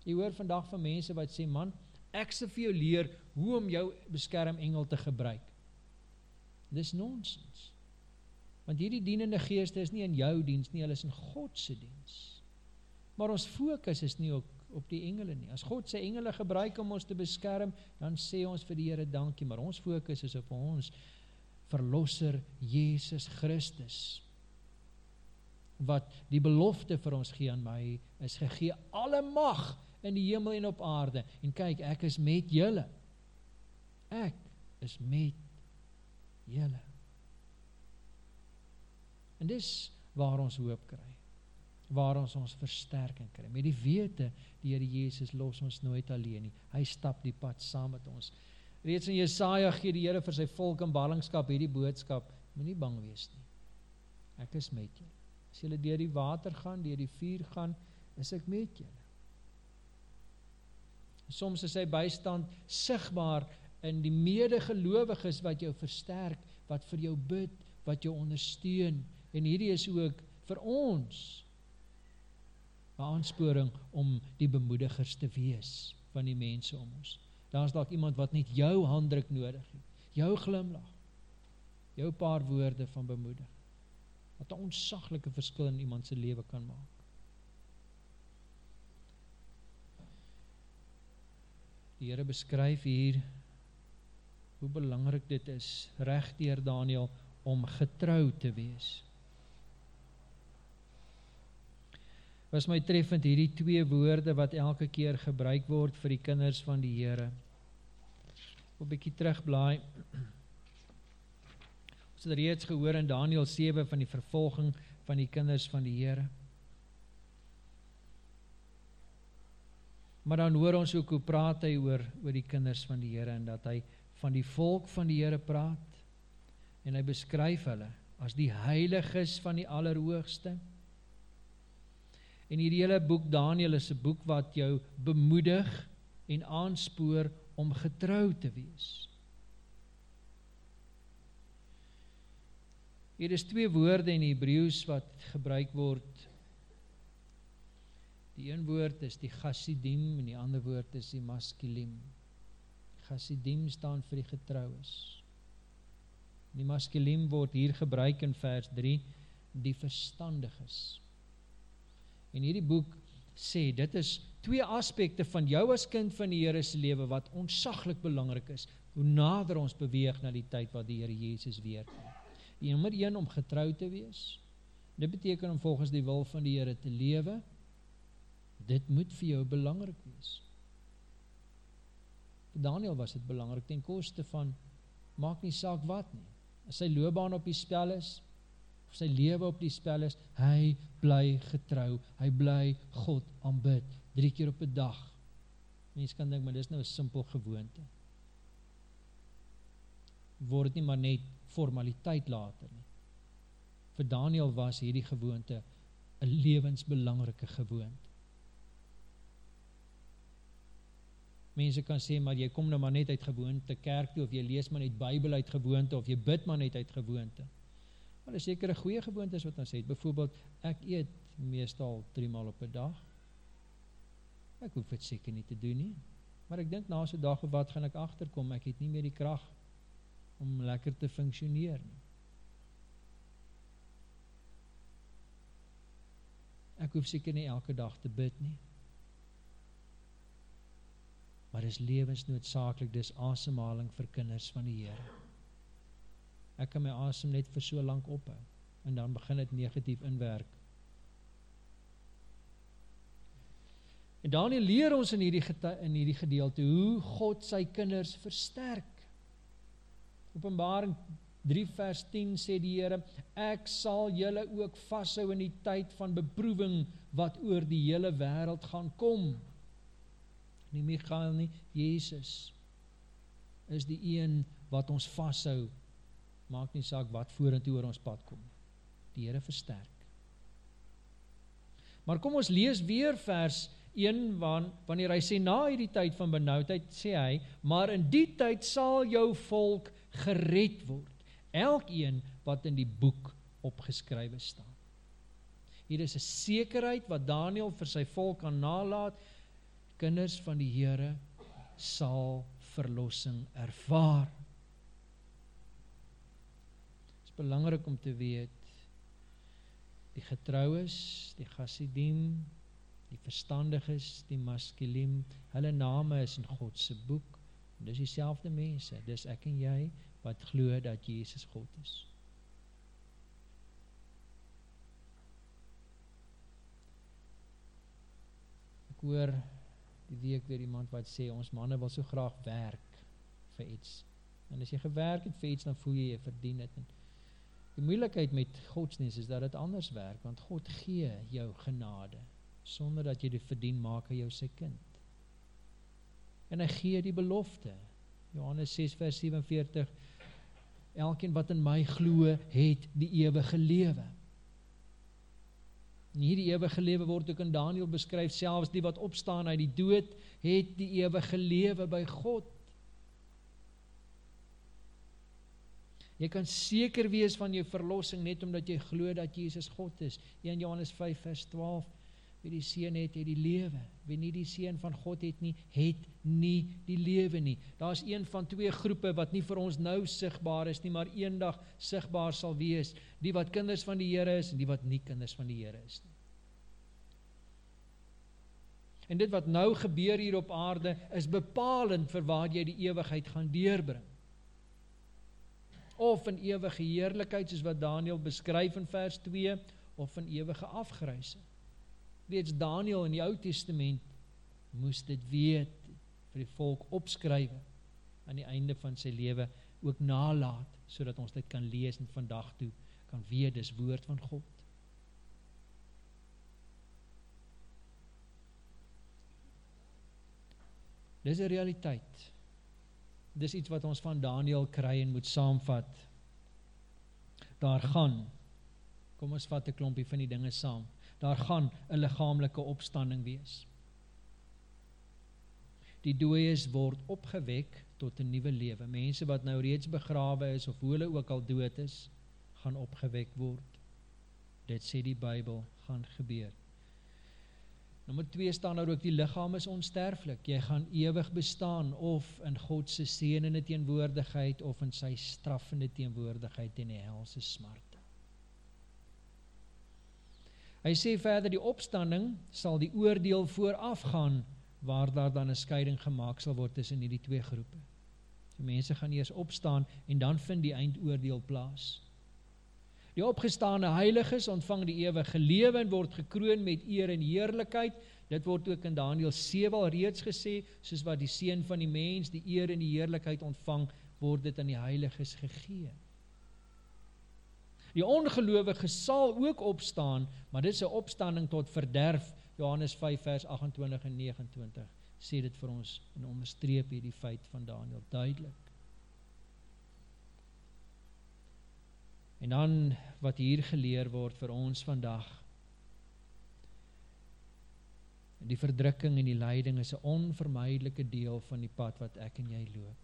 Jy hoor vandag van mense wat sê man, ek se vir jou leer hoe om jou beskermengel te gebruik. Dis nonsens. Want hierdie dienende geeste is nie in jou diens nie, hulle is in God se diens. Maar ons fokus is nie op op die engele nie. As God sy engele gebruik om ons te beskerm, dan sê ons vir die Here dankie, maar ons fokus is op ons verlosser Jesus Christus wat die belofte vir ons gee aan my is gegee alle mag in die hemel en op aarde en kyk ek is met julle ek is met julle en dis waar ons hoop kry waar ons ons versterking kry. Met die wete die Here Jesus los ons nooit alleen nie. Hy stap die pad saam met ons. Reeds in Jesaja gee die Here vir sy volk in ballingskap hierdie boodskap: Moenie bang wees nie. Ek is met julle. As julle deur die water gaan, deur die vuur gaan, is ek met julle. Soms is hy bystand sigbaar in die medegelowiges wat jou versterk, wat vir jou bid, wat jou ondersteun En hierdie is ook vir ons 'n aansporing om die bemoedigers te wees van die mense om ons. Daar's dalk iemand wat net jou handdruk nodig het. Jou glimlag. Jou paar woorde van bemoediging. Wat 'n ontsaglike verskil in iemand se lewe kan maak. Die Here beskryf hier hoe belangrik dit is regdeur Daniël om getrou te wees. Was my treffend hierdie twee woorde wat elke keer gebruik word vir die kinders van die Here. 'n bietjie terugblaai. Ons het reeds gehoor in Daniël 7 van die vervolging van die kinders van die Here. Maar dan hoor ons ook hoe praat hy oor oor die kinders van die Here en dat hy van die volk van die Here praat en hy beskryf hulle as die heiliges van die Allerhoogste. En hierdie hele boek Daniël is 'n boek wat jou bemoedig en aanspoor om getrou te wees. Hier is twee woorde in Hebreëus wat gebruik word Die een woord is die Chassidim en die ander woord is die Maskilim. Chassidim staan vir die getroues. Die Maskilim word hier gebruik in vers 3 die verstandiges. En hierdie boek sê dit is twee aspekte van jou as kind van die Here se lewe wat onsaglik belangrik is. Hoe nader ons beweeg na die tyd wat die Here Jesus weer kom. Die nommer 1 om getrou te wees. Dit beteken om volgens die wil van die Here te lewe Dit moet vir jou belangrik wees. Vir Daniel was dit belangrik ten koste van maak nie saak wat nie. As sy loopbaan op die spel is, of sy lewe op die spel is, hy bly getrou. Hy bly God aanbid 3 keer op 'n dag. Mense kan dink maar dis nou 'n simpel gewoonte. Word dit nie maar net formaliteit later nie. Vir Daniel was hierdie gewoonte 'n lewensbelangrike gewoonte. Mense kan sê maar jy kom nou maar net uit gewoonte kerk toe of jy lees maar net Bybel uit gewoonte of jy bid maar net uit gewoonte. Maar daar is sekere goeie gewoontes wat ons het. Byvoorbeeld ek eet meestal 3 maal op 'n dag. Ek hoef dit seker nie te doen nie. Maar ek dink na so dag of wat gaan ek agterkom ek het nie meer die krag om lekker te funksioneer nie. Ek hoef seker nie elke dag te bid nie maar dis lewensnoodsaaklik dis asemhaling vir kinders van die Here. Ek kan my asem net vir so lank ophou en dan begin dit negatief inwerk. En Daniël leer ons in hierdie in hierdie gedeelte hoe God sy kinders versterk. Openbaring 3 vers 10 sê die Here, ek sal julle ook vashou in die tyd van beproewing wat oor die hele wêreld gaan kom nie Michael nie, Jesus is die een wat ons vashou. Maak nie saak wat vorentoe oor ons pad kom. Die Here versterk. Maar kom ons lees weer vers 1 van wanneer hy sê na hierdie tyd van benoudheid sê hy, maar in die tyd sal jou volk gered word. Elkeen wat in die boek opgeskrywe staan. Hier is 'n sekerheid wat Daniël vir sy volk kan nalat kinders van die Here sal verlossing ervaar. Dit is belangrik om te weet die getroues, die Hasidim, die verstandiges, die Maskilim, hulle name is in God se boek. Dis dieselfde mense, dis ek en jy wat glo dat Jesus God is. Ek hoor die week weer iemand wat sê ons manne wil so graag werk vir iets. En as jy gewerk het vir iets dan voel jy jy verdien dit. Die moeilikheid met godsdienst is dat dit anders werk want God gee jou genade sonder dat jy dit verdien maak hy jou sy kind. En hy gee die belofte. Johannes 6 vers 47 Elkeen wat in my glo, het die ewige lewe. En hierdie ewige lewe word ook in Daniël beskryf, selfs die wat opstaan uit die dood, het die ewige lewe by God. Jy kan seker wees van jou verlossing net omdat jy glo dat Jesus God is. 1 Johannes 5 vers 12 Wie die seun het, het die lewe. Wie nie die seun van God het nie, het nie die lewe nie. Daar's een van twee groepe wat nie vir ons nou sigbaar is nie, maar eendag sigbaar sal wees. Die wat kinders van die Here is en die wat nie kinders van die Here is nie. En dit wat nou gebeur hier op aarde is bepalend vir waar jy die ewigheid gaan deurbring. Of in ewige heerlikheid soos wat Daniël beskryf in vers 2 of in ewige afgrysing reeds Daniel in die Ou Testament moes dit weet vir die volk opskrywe aan die einde van sy lewe ook nalat sodat ons dit kan lees en vandag toe kan weet dis woord van God. Dis 'n realiteit. Dis iets wat ons van Daniel kry en moet saamvat. Daar gaan Kom ons vat 'n klompie van die dinge saam daar gaan 'n liggaamlike opstanding wees. Die dooies word opgewek tot 'n nuwe lewe. Mense wat nou reeds begrawe is of hoe hulle ook al dood is, gaan opgewek word. Dit sê die Bybel gaan gebeur. Nommer 2 staan daar ook die liggaam is onsterflik. Jy gaan ewig bestaan of in God se seënende teenwoordigheid of in sy straffende teenwoordigheid in die hel se smart. Hy sê verder die opstanding sal die oordeel voorafgaan waar daar dan 'n skeiding gemaak sal word tussen hierdie twee groepe. Die mense gaan eers opstaan en dan vind die eindoordeel plaas. Die opgestane heiliges ontvang die ewige lewe en word gekroon met eer en heerlikheid. Dit word ook in Daniël 7 al reeds gesê, soos wat die seun van die mens die eer en die heerlikheid ontvang, word dit aan die heiliges gegee. Die ongelowige sal ook opstaan, maar dit is 'n opstanding tot verderf. Johannes 5 vers 28 en 29 sê dit vir ons en onderstreep hierdie feit van Daniël duidelik. En dan wat hier geleer word vir ons vandag. Die verdrukking en die lyding is 'n onvermydelike deel van die pad wat ek en jy loop.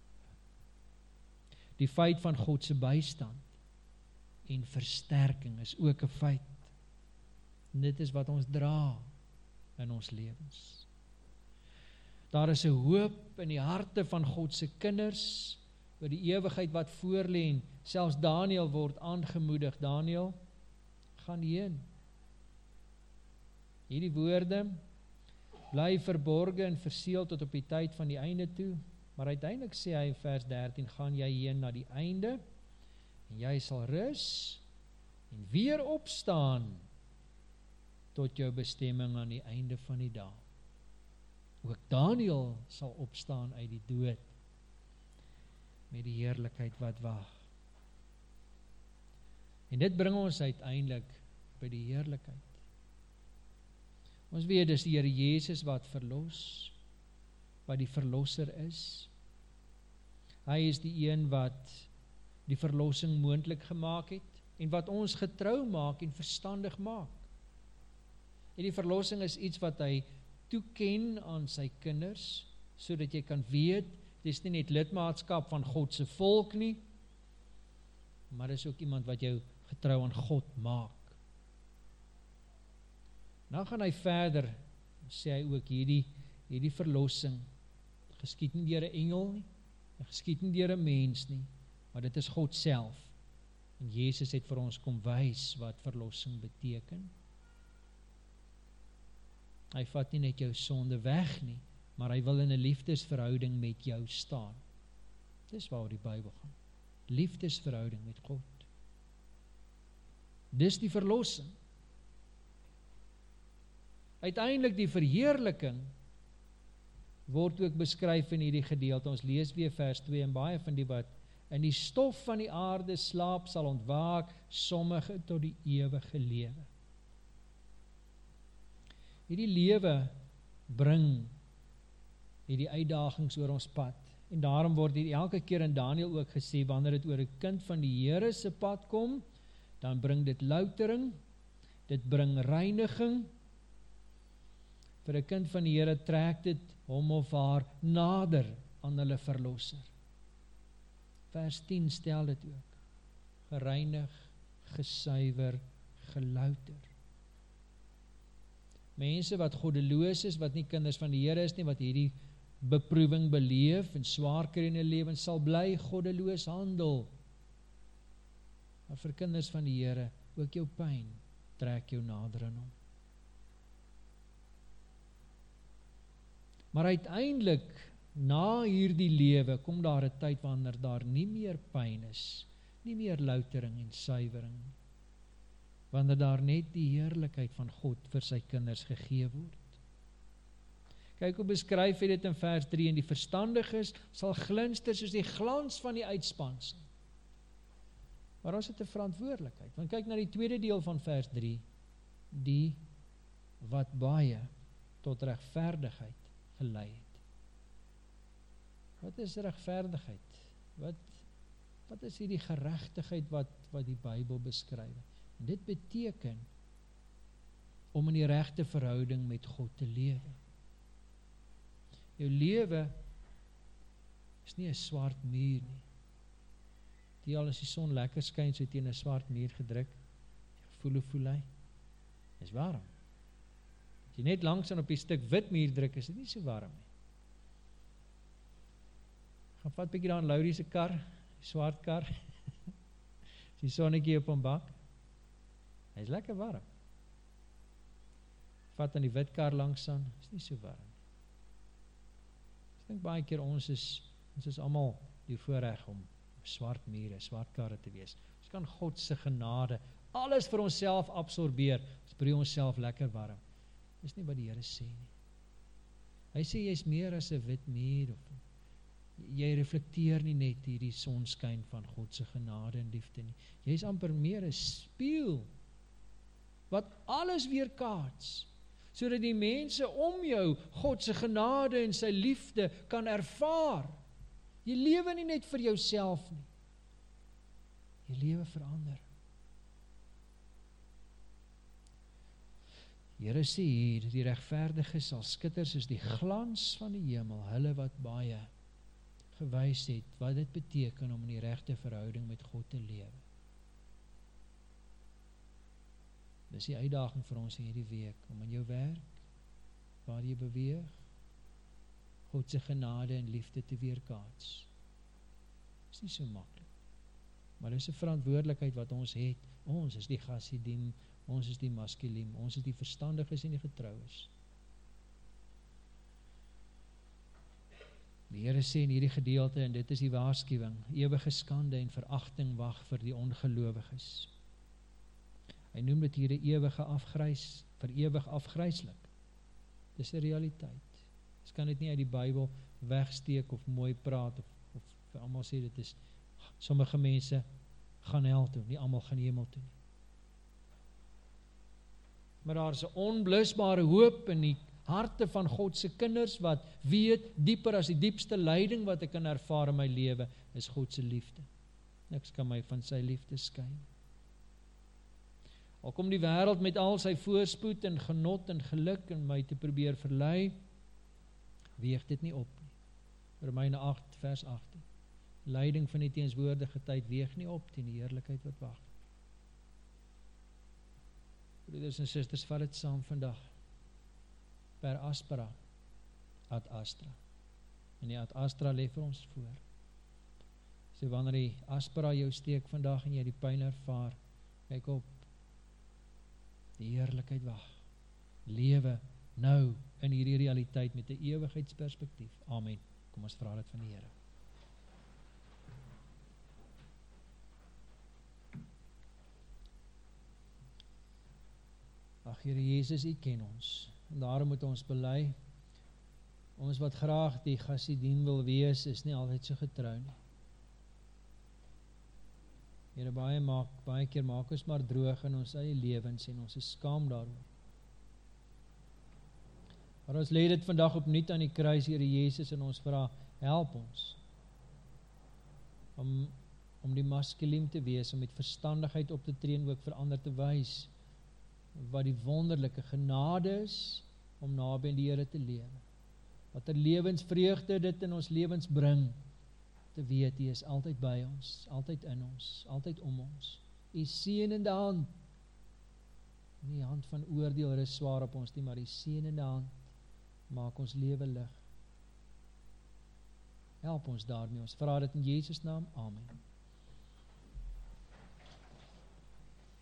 Die feit van God se bystand en versterking is ook 'n feit. Dit is wat ons dra in ons lewens. Daar is 'n hoop in die harte van God se kinders oor die ewigheid wat voorlê en selfs Daniël word aangemoedig. Daniël, gaan heen. Hierdie woorde bly verborge en verseël tot op die tyd van die einde toe, maar uiteindelik sê hy in vers 13 gaan jy heen na die einde en jy sal rus en weer opstaan tot jou bestemming aan die einde van die dag. Ook Daniël sal opstaan uit die dood met die heerlikheid wat wag. En dit bring ons uiteindelik by die heerlikheid. Ons weet dis die Here Jesus wat verlos, wat die verlosser is. Hy is die een wat die verlossing moontlik gemaak het en wat ons getrou maak en verstandig maak. En die verlossing is iets wat hy toeken aan sy kinders sodat jy kan weet dis nie net lidmaatskap van God se volk nie maar dis ook iemand wat jou getrou aan God maak. Nou gaan hy verder sê hy ook hierdie hierdie verlossing geskied nie deur 'n engel nie, geskied nie deur 'n mens nie, maar dit is God self. En Jesus het vir ons kom wys wat verlossing beteken. Hy vat nie net jou sonde weg nie, maar hy wil in 'n liefdesverhouding met jou staan. Dis waar die Bybel gaan. Liefdesverhouding met God. Dis die verlossing. Uiteindelik die verheerliking word ook beskryf in hierdie gedeelte. Ons lees weer vers 2 en baie van die wat in die stof van die aarde slaap sal ontwaak, sommige tot die ewige lewe. Hierdie lewe bring hierdie uitdagings oor ons pad. En daarom word hier elke keer in Daniël ook gesê wanneer dit oor 'n kind van die Here se pad kom, dan bring dit loutering, dit bring reiniging. Vir 'n kind van die Here trek dit hom of haar nader aan hulle verlosser vers 10 stel dit ook. gereinig, gesuiwer, gelouter. Mense wat goddeloos is, wat nie kinders van die Here is nie, wat hierdie beproewing beleef en swaar kry in 'n lewe sal bly goddeloos handel. Maar vir kinders van die Here, ook jou pyn trek jou nader aan hom. Maar uiteindelik na hierdie lewe kom daar 'n tyd wanneer daar nie meer pyn is, nie meer loutering en suiwering nie. Wanneer daar net die heerlikheid van God vir sy kinders gegee word. Kyk hoe beskryf hy dit in vers 3 en die verstandiges sal glinster soos die glans van die uitspansel. Maar ons het 'n verantwoordelikheid. Want kyk na die tweede deel van vers 3, die wat baie tot regverdigheid gelei het. Wat is regverdigheid? Wat wat is hierdie geregtigheid wat wat die Bybel beskryf? En dit beteken om in die regte verhouding met God te lewe. Jou lewe is nie 'n swart muur nie. Die al as die son lekker skyn so teen 'n swart muur gedruk, voel hoe voel hy? Dis warm. As jy net langs aan op die stuk wit muur druk, is dit nie so warm nie. Gaan vat bietjie daar in Laurie se kar, die swart kar. die sonnetjie op hom bak. Hy's lekker warm. Vat aan die wit kar langs aan, is nie so warm. Ek dink baie keer ons is ons is almal die voorreg om swart mure, swart karre te wees. Ons kan God se genade alles vir onsself absorbeer. Ons bring onsself lekker warm. Dis nie wat die Here sê nie. Hy sê jy's meer as 'n wit muur of jy reflekteer nie net hierdie sonskyn van God se genade en liefde nie. Jy's amper meer 'n spieël wat alles weerkaats sodat die mense om jou God se genade en sy liefde kan ervaar. Jy lewe nie net vir jouself nie. Jy lewe vir ander. Here sê hier, die regverdiges sal skitter soos die glans van die hemel, hulle wat baie gewys het wat dit beteken om in die regte verhouding met God te lewe. Dis die uitdaging vir ons hierdie week om in jou werk waar jy beweeg God se genade en liefde te weerkaats. Dis nie so maklik. Maar dis 'n verantwoordelikheid wat ons het. Ons is die gasidien, ons is die maskulien, ons is die verstandiges en die getroues. Die Here sê in hierdie gedeelte en dit is die waarskuwing, ewige skande en veragting wag vir die ongelowiges. Hy noem dit hier 'n ewige afgrys, vir ewig afgryslik. Dis 'n realiteit. Ons kan dit nie uit die Bybel wegsteek of mooi praat of of vir almal sê dit is sommige mense gaan hel toe, nie almal gaan hemel toe. Maar daar is 'n onblusbare hoop in die harte van God se kinders wat weet dieper as die diepste lyding wat ek kan ervaar in my lewe is God se liefde. Niks kan my van sy liefde skei. Al kom die wêreld met al sy voorspoed en genot en geluk en my te probeer verlei, weeg dit nie op nie. Romeine 8 vers 18. Lyding van die teenswoordige tyd weeg nie op teen die heerlikheid wat wag. Broeders en susters, vat dit saam vandag per aspera ad astra. En die ad astra lê vir ons voor. So wanneer die aspera jou steek vandag en jy die pyn ervaar, kyk op. Die heerlikheid wag. Lewe nou in hierdie realiteit met 'n ewigheidsperspektief. Amen. Kom ons vra dit van die Here. Ag Here Jesus, U ken ons. En daarom moet ons bely ons wat graag die gasidien wil wees is nie altyd so getrou nie. Here baie maak baie keer maak ons maar droog in ons eie lewens en ons is skaam daaroor. Maar ons lê dit vandag opnuut aan die kruis Here Jesus en ons vra help ons om om die maskulien te wees om met verstandigheid op te tree en ook vir ander te wys wat die wonderlike genade is om naby aan die Here te lewe. Wat 'n lewensvreugde dit in ons lewens bring te weet U is altyd by ons, altyd in ons, altyd om ons. U seënende hand. Nie die hand van oordeel rus swaar op ons nie, maar die seënende hand maak ons lewe lig. Help ons daarmee. Ons vra dit in Jesus naam. Amen.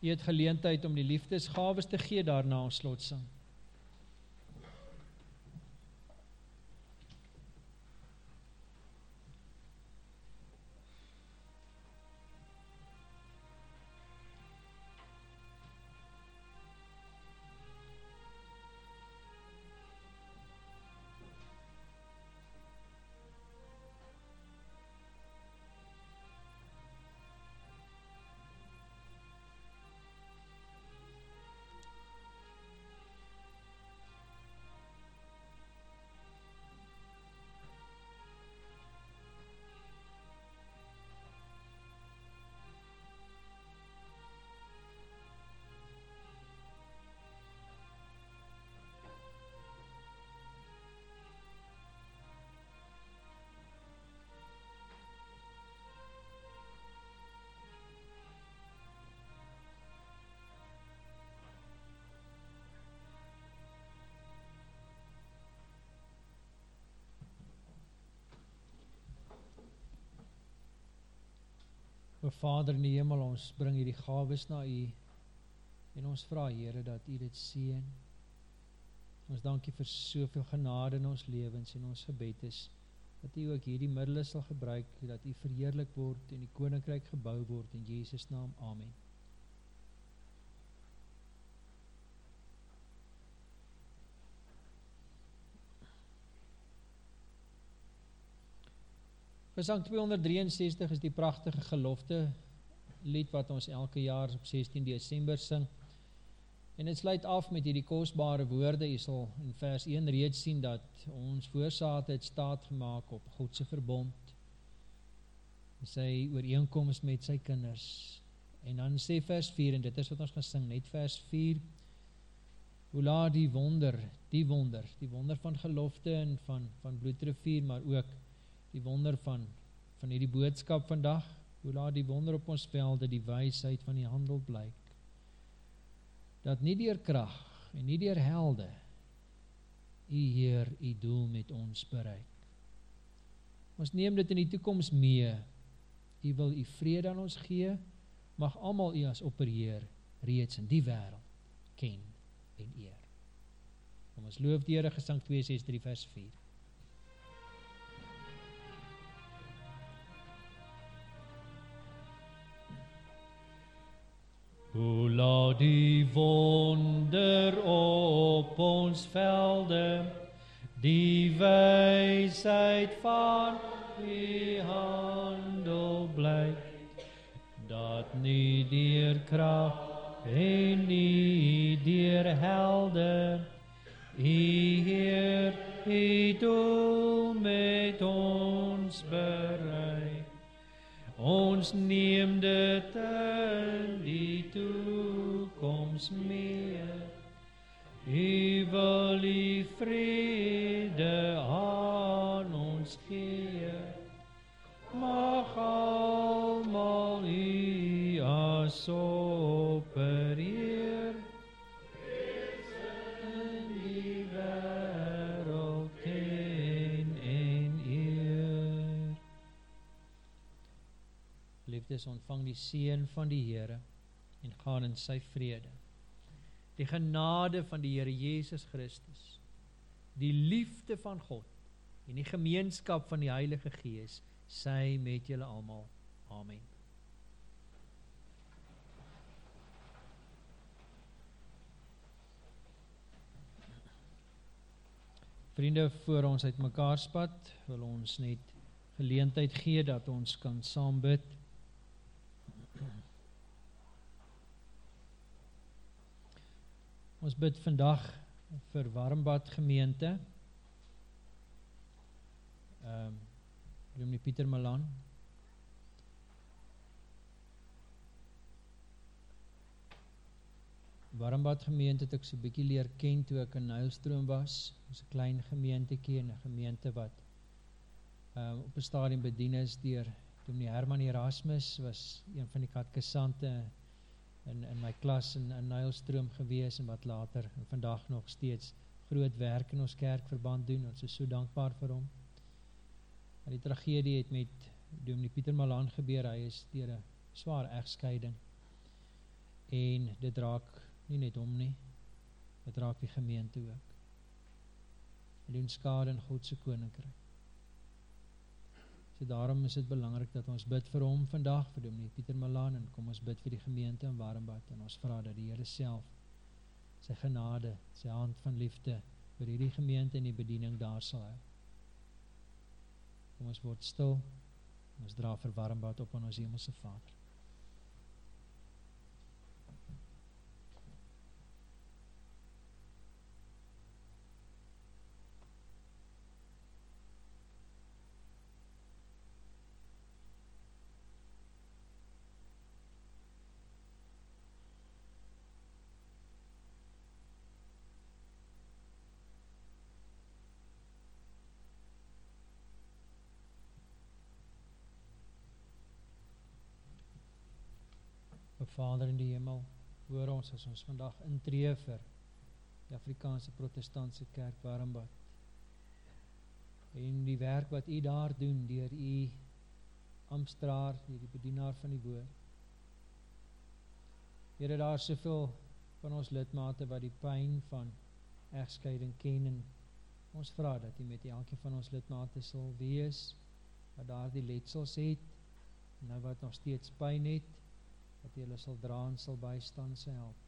Jy het geleentheid om die liefdesgawes te gee daarna ons slotsing. O Vader in die hemel, ons bring hierdie gawes na U en ons vra Here dat U dit seën. Ons dankie vir soveel genade in ons lewens en ons gebed is dat U ook hierdie middele sal gebruik dat U verheerlik word en die koninkryk gebou word in Jesus naam. Amen. Gesang 263 is die prachtige gelofte lied wat ons elke jaar op 16 december sing. En het sluit af met die kostbare woorde, jy sal in vers 1 reeds sien dat ons voorsaat het staat gemaakt op Godse verbond, sy ooreenkomst met sy kinders. En dan sê vers 4, en dit is wat ons gaan sing, net vers 4, hoe laat die wonder, die wonder, die wonder van gelofte en van, van bloedrivier, maar ook die wonder van, van die boodskap vandag, hoe laat die wonder op ons velde die wijsheid van die handel blyk, dat nie dier kracht en nie dier helde, die Heer die doel met ons bereik. Ons neem dit in die toekomst mee, die wil die vrede aan ons gee, mag allemaal die as opperheer reeds in die wereld ken en eer. Kom ons loof die Heere gesang 263 vers 4. Hoe laat die wonder op ons velde, die wijsheid van die handel blyk, dat nie dier kracht en nie dier helde, die Heer die doel met ons bereik. Ons neem dit in die toekomst mee. U wil die vrede Liefdes, ontvang die seën van die Here en gaan in sy vrede. Die genade van die Here Jesus Christus, die liefde van God en die gemeenskap van die Heilige Gees sy met julle almal. Amen. Vriende, voor ons uit mekaar spat, wil ons net geleentheid gee dat ons kan saam bid. Bid vandag vir Warmbad gemeente. Ehm um, Dominee Pieter Malan. Warmbad gemeente het ek so bietjie leer ken toe ek in Nylstroom was. Ons 'n klein gemeentetjie en 'n gemeente wat uh, op 'n stadium bedien is deur Dominee Herman Erasmus was een van die katkesante in in my klas in in Nylstroom gewees en wat later en vandag nog steeds groot werk in ons kerkverband doen. Ons is so dankbaar vir hom. Maar die tragedie het met Dominee Pieter Malan gebeur. Hy is deur 'n swaar egskeiding. En dit raak nie net hom nie. Dit raak die gemeente ook. Hy doen skade in God se koninkryk. So daarom is dit belangrik dat ons bid vir hom vandag, vir Dominee Pieter Malan en kom ons bid vir die gemeente in Warmbad en ons vra dat die Here self sy genade, sy hand van liefde vir hierdie gemeente en die bediening daar sal hou. Kom ons word stil. Ons dra verwarmbad op aan ons hemelse Vader. Vader in die hemel, hoor ons as ons vandag intree vir die Afrikaanse protestantse kerk Warmbad. En die werk wat u daar doen deur u Amstraar, die bedienaar van die woord. Here daar soveel van ons lidmate wat die pyn van egskeiding ken en ons vra dat u met elkeen van ons lidmate sal wees wat daardie letsels het nou wat nog steeds pyn het dat jy hulle sal dra en sal bystaan se help.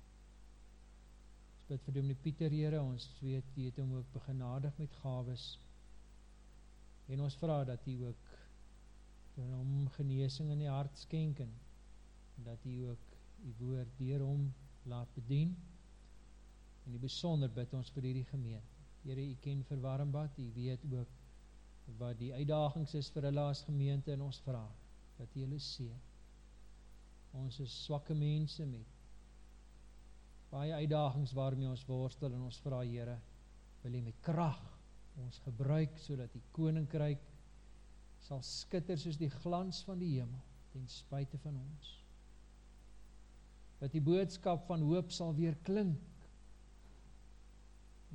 Ons bid vir Dominee Pieter Here, ons weet jy het hom ook begenadig met gawes. En ons vra dat jy ook vir hom genesing in die hart skenk en dat jy ook u woord deur hom laat bedien. En in besonder bid ons vir hierdie gemeente. Here, u ken verwarmbad, u weet ook wat die uitdagings is vir 'n laas gemeente en ons vra dat jy hulle seën Ons is swakke mense met baie uitdagings waarmee ons worstel en ons vra Here, wil U met krag ons gebruik sodat die koninkryk sal skitter soos die glans van die hemel ten spyte van ons. Dat die boodskap van hoop sal weer klink.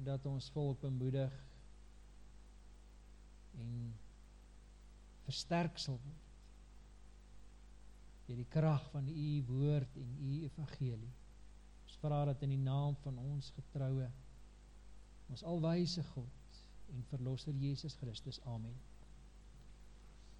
Dat ons volk bemoedig en versterk sal word deur die krag van u woord en u evangelie. Ons vra dat in die naam van ons getroue ons alwyse God en verlosser Jesus Christus. Amen.